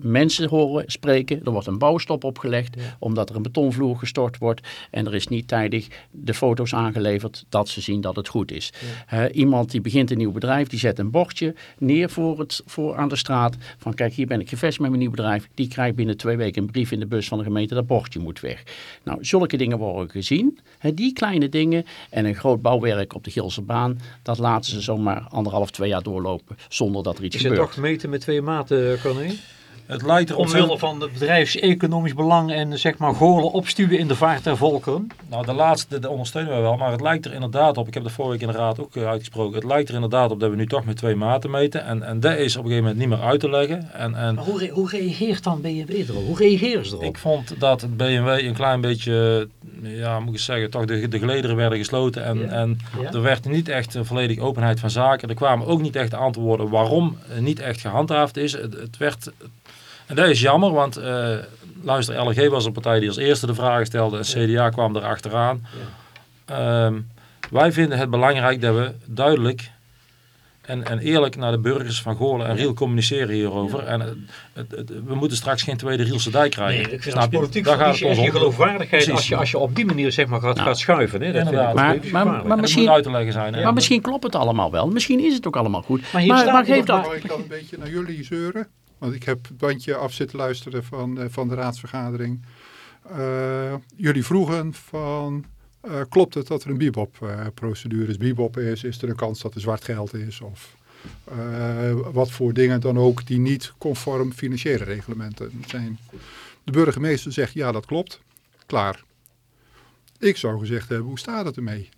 S3: mensen horen spreken. Er wordt een bouwstop opgelegd omdat er een betonvloer gestort wordt. En er is niet tijdig de foto's aangeleverd dat ze zien dat het goed is. Iemand die begint een nieuw bedrijf, die zet een bordje neer voor het, voor aan de straat. Van kijk, hier ben ik gevestigd met mijn nieuw bedrijf. Die krijgt binnen twee weken een brief in de bus van de gemeente. Dat bordje moet weg. Nou, zulke dingen worden gezien. Hè, die kleine dingen en een groot bouwwerk op de Gilse baan. Dat laten ze zomaar anderhalf, twee jaar doorlopen zonder dat er iets
S1: Is het
S3: gebeurt.
S1: toch meten met twee maten, Corné?
S4: Het lijkt er
S1: Omwille van het bedrijfseconomisch belang en zeg maar golen opstuwen in de vaart der volkeren?
S4: Nou, de laatste de ondersteunen we wel, maar het lijkt er inderdaad op, ik heb de vorige week in de raad ook eh, uitgesproken, het lijkt er inderdaad op dat we nu toch met twee maten meten. En, en dat is op een gegeven moment niet meer uit te leggen. En, en
S1: Maar hoe, re- hoe reageert dan BMW erop? Hoe reageren ze erop?
S4: ik vond dat het BMW een klein beetje, ja moet ik zeggen, toch de, de gelederen werden gesloten. En,
S1: Ja.
S4: en
S1: Ja.
S4: er werd niet echt een volledige openheid van zaken. Er kwamen ook niet echt antwoorden waarom niet echt gehandhaafd is. Het, het werd... En dat is jammer, want eh, luister, LG was een partij die als eerste de vragen stelde en CDA kwam er achteraan. Ehm, wij vinden het belangrijk dat we duidelijk en, en eerlijk naar de burgers van Goorlen en Riel communiceren hierover. En het, het, het- we moeten straks geen tweede Rielse dijk
S1: Nee,
S4: krijgen.
S1: ik vind
S4: Snap
S1: politiek
S4: Daar gaat het
S1: je geloofwaardigheid
S4: Precies.
S1: als je, als je op die manier zeg maar gaat,
S3: Nou.
S1: gaat schuiven. Hè? Dat vind ik
S4: Inderdaad.
S3: Maar- maar- maar misschien-
S4: moet uit te leggen zijn. hè.
S3: Maar misschien klopt het allemaal wel. Misschien is het ook allemaal goed.
S1: Maar
S3: Maar,
S1: hier
S3: maar,
S1: staat
S3: geef
S1: nog
S3: dat...
S5: Mag ik dan een beetje naar jullie zeuren? Want ik heb het bandje af zitten luisteren van, eh, van de raadsvergadering. Eh, jullie vroegen van, eh, klopt het dat er een bibop-procedure is? Bibop is, is er een kans dat er zwart geld is? Of wat voor dingen dan ook die niet conform financiële reglementen zijn. De burgemeester zegt, ja dat klopt, klaar. Ik zou gezegd hebben, hoe staat het ermee?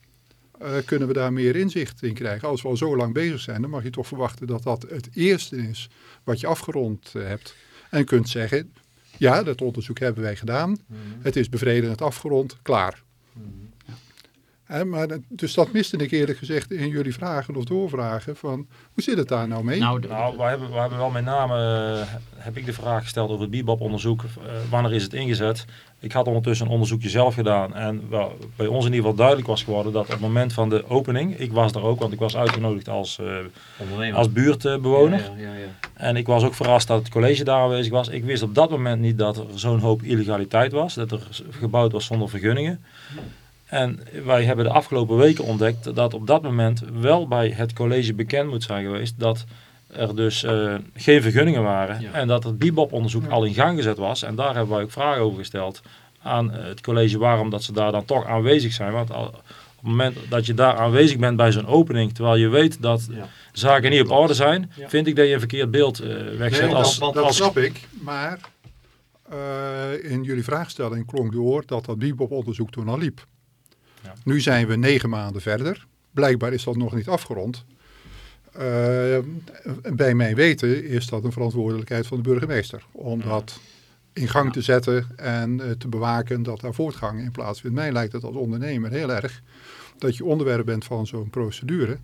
S5: Eh, kunnen we daar meer inzicht in krijgen? Als we al zo lang bezig zijn, dan mag je toch verwachten dat dat het eerste is wat je afgerond eh, hebt. En kunt zeggen, ja, dat onderzoek hebben wij gedaan. Het is bevredigend afgerond, klaar. Maar, dat- dus dat miste ik eerlijk gezegd in jullie vragen of doorvragen van, hoe zit het daar nou mee?
S3: Nou,
S4: Nou, wij hebben, wij hebben wel met name, eh, heb ik de vraag gesteld over het Bibop-onderzoek. eh, wanneer is het ingezet? Ik had ondertussen een onderzoekje zelf gedaan. En wel, bij ons in ieder geval duidelijk was geworden dat op het moment van de opening, ik was er ook, want ik was uitgenodigd als, eh,
S1: Ondernemer.
S4: als buurtbewoner.
S1: Ja, ja, ja, ja.
S4: En ik was ook verrast dat het college daar aanwezig was. Ik wist op dat moment niet dat er zo'n hoop illegaliteit was. Dat er gebouwd was zonder vergunningen. En wij hebben de afgelopen weken ontdekt dat op dat moment wel bij het college bekend moet zijn geweest dat er dus eh, geen vergunningen waren.
S1: Ja.
S4: En dat het BIBOP-onderzoek al in gang gezet was. En daar hebben wij ook vragen over gesteld aan eh, het college waarom dat ze daar dan toch aanwezig zijn. Want al, op het moment dat je daar aanwezig bent bij zo'n opening, terwijl je weet dat
S1: Ja.
S4: zaken niet op orde zijn,
S1: Ja.
S4: vind ik dat je een verkeerd beeld eh, wegzet.
S5: Nee,
S4: als,
S5: dat, dat
S4: als,
S5: snap ik, maar eh, in jullie vraagstelling klonk door dat dat Bibop-onderzoek toen al liep.
S4: Ja.
S5: Nu zijn we negen maanden verder. Blijkbaar is dat nog niet afgerond. Eh, bij mijn weten is dat een verantwoordelijkheid van de burgemeester. Om dat in gang te zetten en eh, te bewaken dat daar voortgang in plaatsvindt. Mij lijkt het als ondernemer heel erg dat je onderwerp bent van zo'n procedure.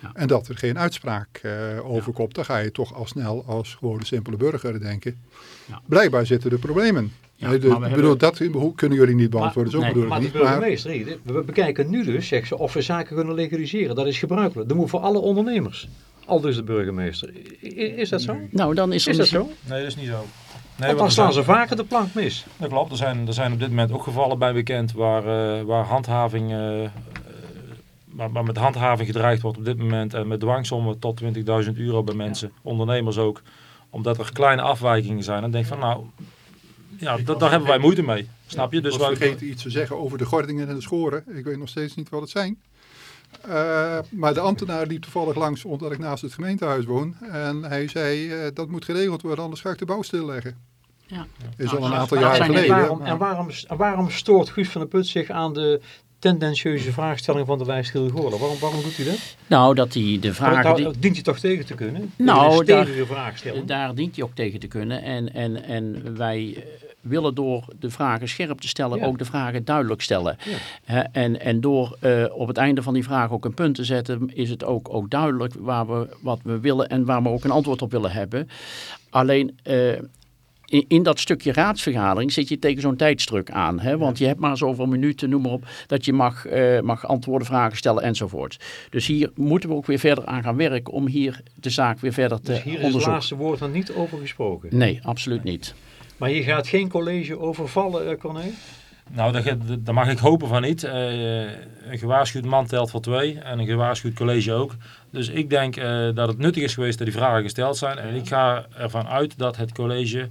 S3: Ja.
S5: En dat er geen uitspraak eh over komt. Dan ga je toch al snel als gewone simpele burger denken.
S3: Ja.
S5: Blijkbaar zitten er problemen.
S3: Ja,
S5: Eh, de-
S3: maar we
S5: bedoel,
S3: hebben-
S5: dat hoe kunnen jullie niet beantwoorden.
S3: Maar-
S5: zo
S3: nee,
S1: Maar de
S5: niet. Maar
S1: burgemeester, hé, we bekijken nu dus zeg ze, of we zaken kunnen legaliseren. Dat is gebruikelijk. Dat moet voor alle ondernemers. Al dus de burgemeester. is dat zo?
S3: Nou, dan is,
S1: is dat zo?
S4: Nee, dat is niet zo.
S1: Nee, want dan slaan ze vaker de plank mis.
S4: Dat klopt. Er zijn, er zijn op dit moment ook gevallen bij bekend waar, uh, waar handhaving... Uh, waar, waar, met handhaving gedreigd wordt op dit moment en met dwangsommen tot 20.000 euro bij mensen, ondernemers ook, omdat er kleine afwijkingen zijn. Dan denk van nou, ja, dat, daar hebben wij moeite mee. Snap je?
S5: Dus wij vergeten iets te zeggen over de gordingen en de schoren. Ik weet nog steeds niet wat het zijn. Uh, maar de ambtenaar liep toevallig langs omdat ik naast het gemeentehuis woon. En hij zei, uh, dat moet geregeld worden, anders ga ik de bouw stilleggen. Ja. Is al een aantal jaren geleden.
S1: Waarom, en waarom, waarom stoort Guus van der Put zich aan de tendentieuze vraagstelling van de lijst Gilgoorlen. Waarom, waarom doet hij dat?
S3: Nou, dat hij de vragen...
S1: die... dient hij toch tegen te kunnen?
S3: Nou,
S1: daar,
S3: vraag daar dient hij ook tegen te kunnen. En, en, en wij eh, willen door de vragen scherp te stellen ook de vragen duidelijk stellen. Ja. en, en door uh, op het einde van die vraag ook een punt te zetten, is het ook, ook duidelijk waar we, wat we willen en waar we ook een antwoord op willen hebben. Alleen uh, in, in, dat stukje raadsvergadering zit je tegen zo'n tijdsdruk aan. Hè? Want je hebt maar zoveel minuten, noem maar op, dat je mag, uh, mag antwoorden, vragen stellen enzovoort. Dus hier moeten we ook weer verder aan gaan werken om hier de zaak weer verder te onderzoeken.
S1: Dus hier
S3: is
S1: het laatste woord dan niet over gesproken?
S3: Nee, absoluut niet.
S1: Maar hier gaat geen college overvallen, uh, Corné?
S4: Nou, daar mag ik hopen van niet. Uh, een gewaarschuwd man telt voor twee en een gewaarschuwd college ook. Dus ik denk uh, dat het nuttig is geweest dat die vragen gesteld zijn. En ik ga ervan uit dat het college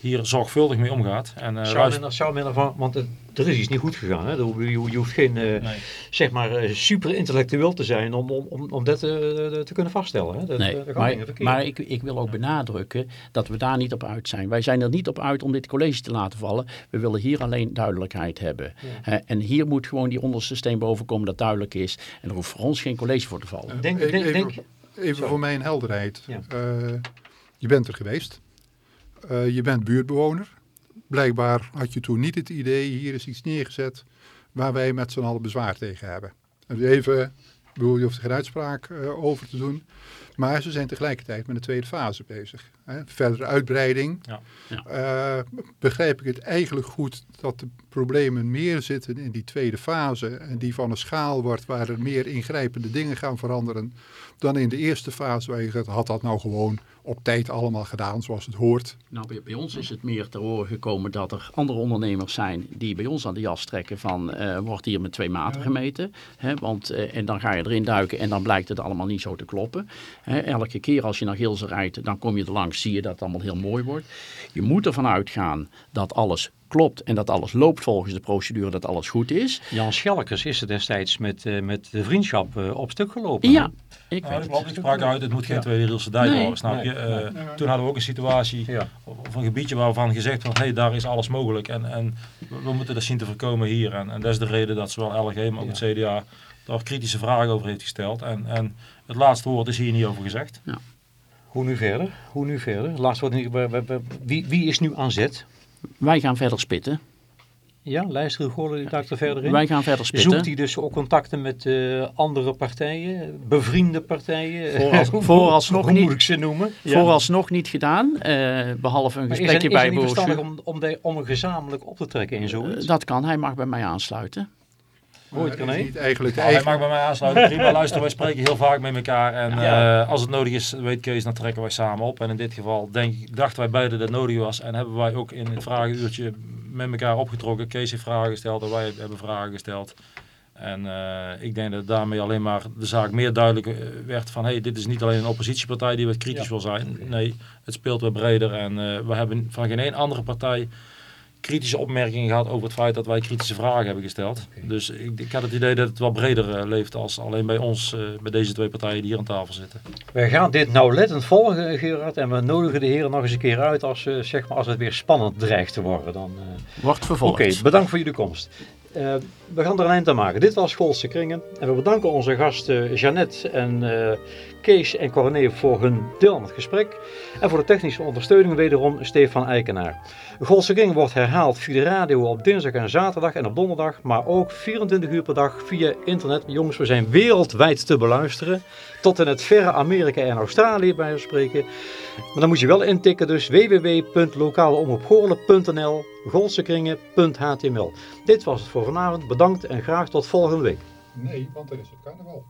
S4: hier zorgvuldig mee omgaat. En, uh,
S1: zou, men, zou men ervan, want het, er is iets niet goed gegaan. Hè? Je, hoeft geen uh, nee. zeg maar, uh, super intellectueel te zijn om, om, om, om dat te, te kunnen vaststellen. Hè? Dat,
S3: nee,
S1: dat
S3: maar, maar ik, ik wil ook benadrukken dat we daar niet op uit zijn. Wij zijn er niet op uit om dit college te laten vallen. We willen hier alleen duidelijkheid hebben. Ja. en hier moet gewoon die onderste steen boven komen dat duidelijk is. En er hoeft voor ons geen college voor te vallen.
S5: Denk, denk, even, denk, even voor mij een helderheid. Ja. je bent er geweest. Uh, je bent buurtbewoner. Blijkbaar had je toen niet het idee, hier is iets neergezet waar wij met z'n allen bezwaar tegen hebben. Even, bedoel, je hoeft geen uitspraak uh, over te doen. Maar ze zijn tegelijkertijd met de tweede fase bezig. Hè. Verdere uitbreiding. Ja. Ja. Uh, begrijp ik het eigenlijk goed dat de problemen meer zitten in die tweede fase. En die van een schaal wordt waar er meer ingrijpende dingen gaan veranderen. Dan in de eerste fase waar je zegt, had dat nou gewoon op tijd allemaal gedaan zoals het hoort.
S3: Nou, bij, bij, ons is het meer te horen gekomen dat er andere ondernemers zijn die bij ons aan de jas trekken van uh, wordt hier met twee maten gemeten. Hè, want, uh, en dan ga je erin duiken en dan blijkt het allemaal niet zo te kloppen. Hè, elke keer als je naar Gilze rijdt, dan kom je er langs, zie je dat het allemaal heel mooi wordt. Je moet ervan uitgaan dat alles klopt en dat alles loopt volgens de procedure, dat alles goed is.
S1: Jan Schelkers is er destijds met, uh, met de vriendschap uh, op stuk gelopen.
S3: Ja,
S4: ik nou, weet het. Ik sprak uit, het moet geen ja. tweede dijk nee. worden, snap nee. je? Uh, nee. Toen hadden we ook een situatie ja. of een gebiedje waarvan gezegd werd, hé, hey, daar is alles mogelijk en, en we moeten dat zien te voorkomen hier. En, en dat is de reden dat zowel LG, maar ook het CDA daar kritische vragen over heeft gesteld. En, en het laatste woord is hier niet over gezegd.
S1: Ja. Hoe nu verder? Hoe nu verder? Laatste woord, wie, wie is nu aan zet?
S3: Wij gaan verder spitten.
S1: Ja, lijst Goorlen duikt er verder in.
S3: Wij gaan verder spitten.
S1: Zoekt hij dus ook contacten met uh, andere partijen, bevriende partijen?
S3: Voorals, vooralsnog
S1: Hoe
S3: niet,
S1: moet ik ze noemen?
S3: Vooralsnog niet gedaan, uh, behalve een gesprekje bij
S1: Is het niet verstandig om, om, de, om een gezamenlijk op te trekken in zoiets?
S3: Uh, dat kan, hij mag bij mij aansluiten.
S1: Je het,
S5: niet eigenlijk
S4: hij mag bij mij aansluiten. Prima, luister, wij spreken heel vaak met elkaar. En ja. uh, als het nodig is, weet Kees, dan trekken wij samen op. En in dit geval denk, dachten wij beiden dat het nodig was. En hebben wij ook in het vragenuurtje met elkaar opgetrokken. Kees heeft vragen gesteld en wij hebben vragen gesteld. En uh, ik denk dat daarmee alleen maar de zaak meer duidelijk werd van... hey, dit is niet alleen een oppositiepartij die wat kritisch ja. wil zijn. Nee, het speelt weer breder. En uh, we hebben van geen één andere partij kritische opmerkingen gehad over het feit dat wij kritische vragen hebben gesteld. Okay. Dus ik, ik had het idee dat het wat breder uh, leeft als alleen bij ons, uh, bij deze twee partijen die hier aan tafel zitten.
S1: Wij gaan dit nauwlettend volgen, Gerard, en we nodigen de heren nog eens een keer uit als, uh, zeg maar, als het weer spannend dreigt te worden. Dan,
S3: Wordt vervolgd.
S1: Oké, okay, bedankt voor jullie komst. Uh, we gaan er een eind aan maken. Dit was Schoolse Kringen. En we bedanken onze gasten Jeannette en uh, Kees en Corné voor hun deel aan het gesprek. En voor de technische ondersteuning wederom Stefan Eikenaar. Golse Kringen wordt herhaald via de radio op dinsdag en zaterdag en op donderdag. Maar ook 24 uur per dag via internet. Jongens, we zijn wereldwijd te beluisteren. Tot in het verre Amerika en Australië bij ons spreken. Maar dan moet je wel intikken dus www.lokaleomroepgoorlen.nl golsekringen.html Dit was het voor vanavond. Bedankt en graag tot volgende week.
S5: Nee, want er is het carnaval.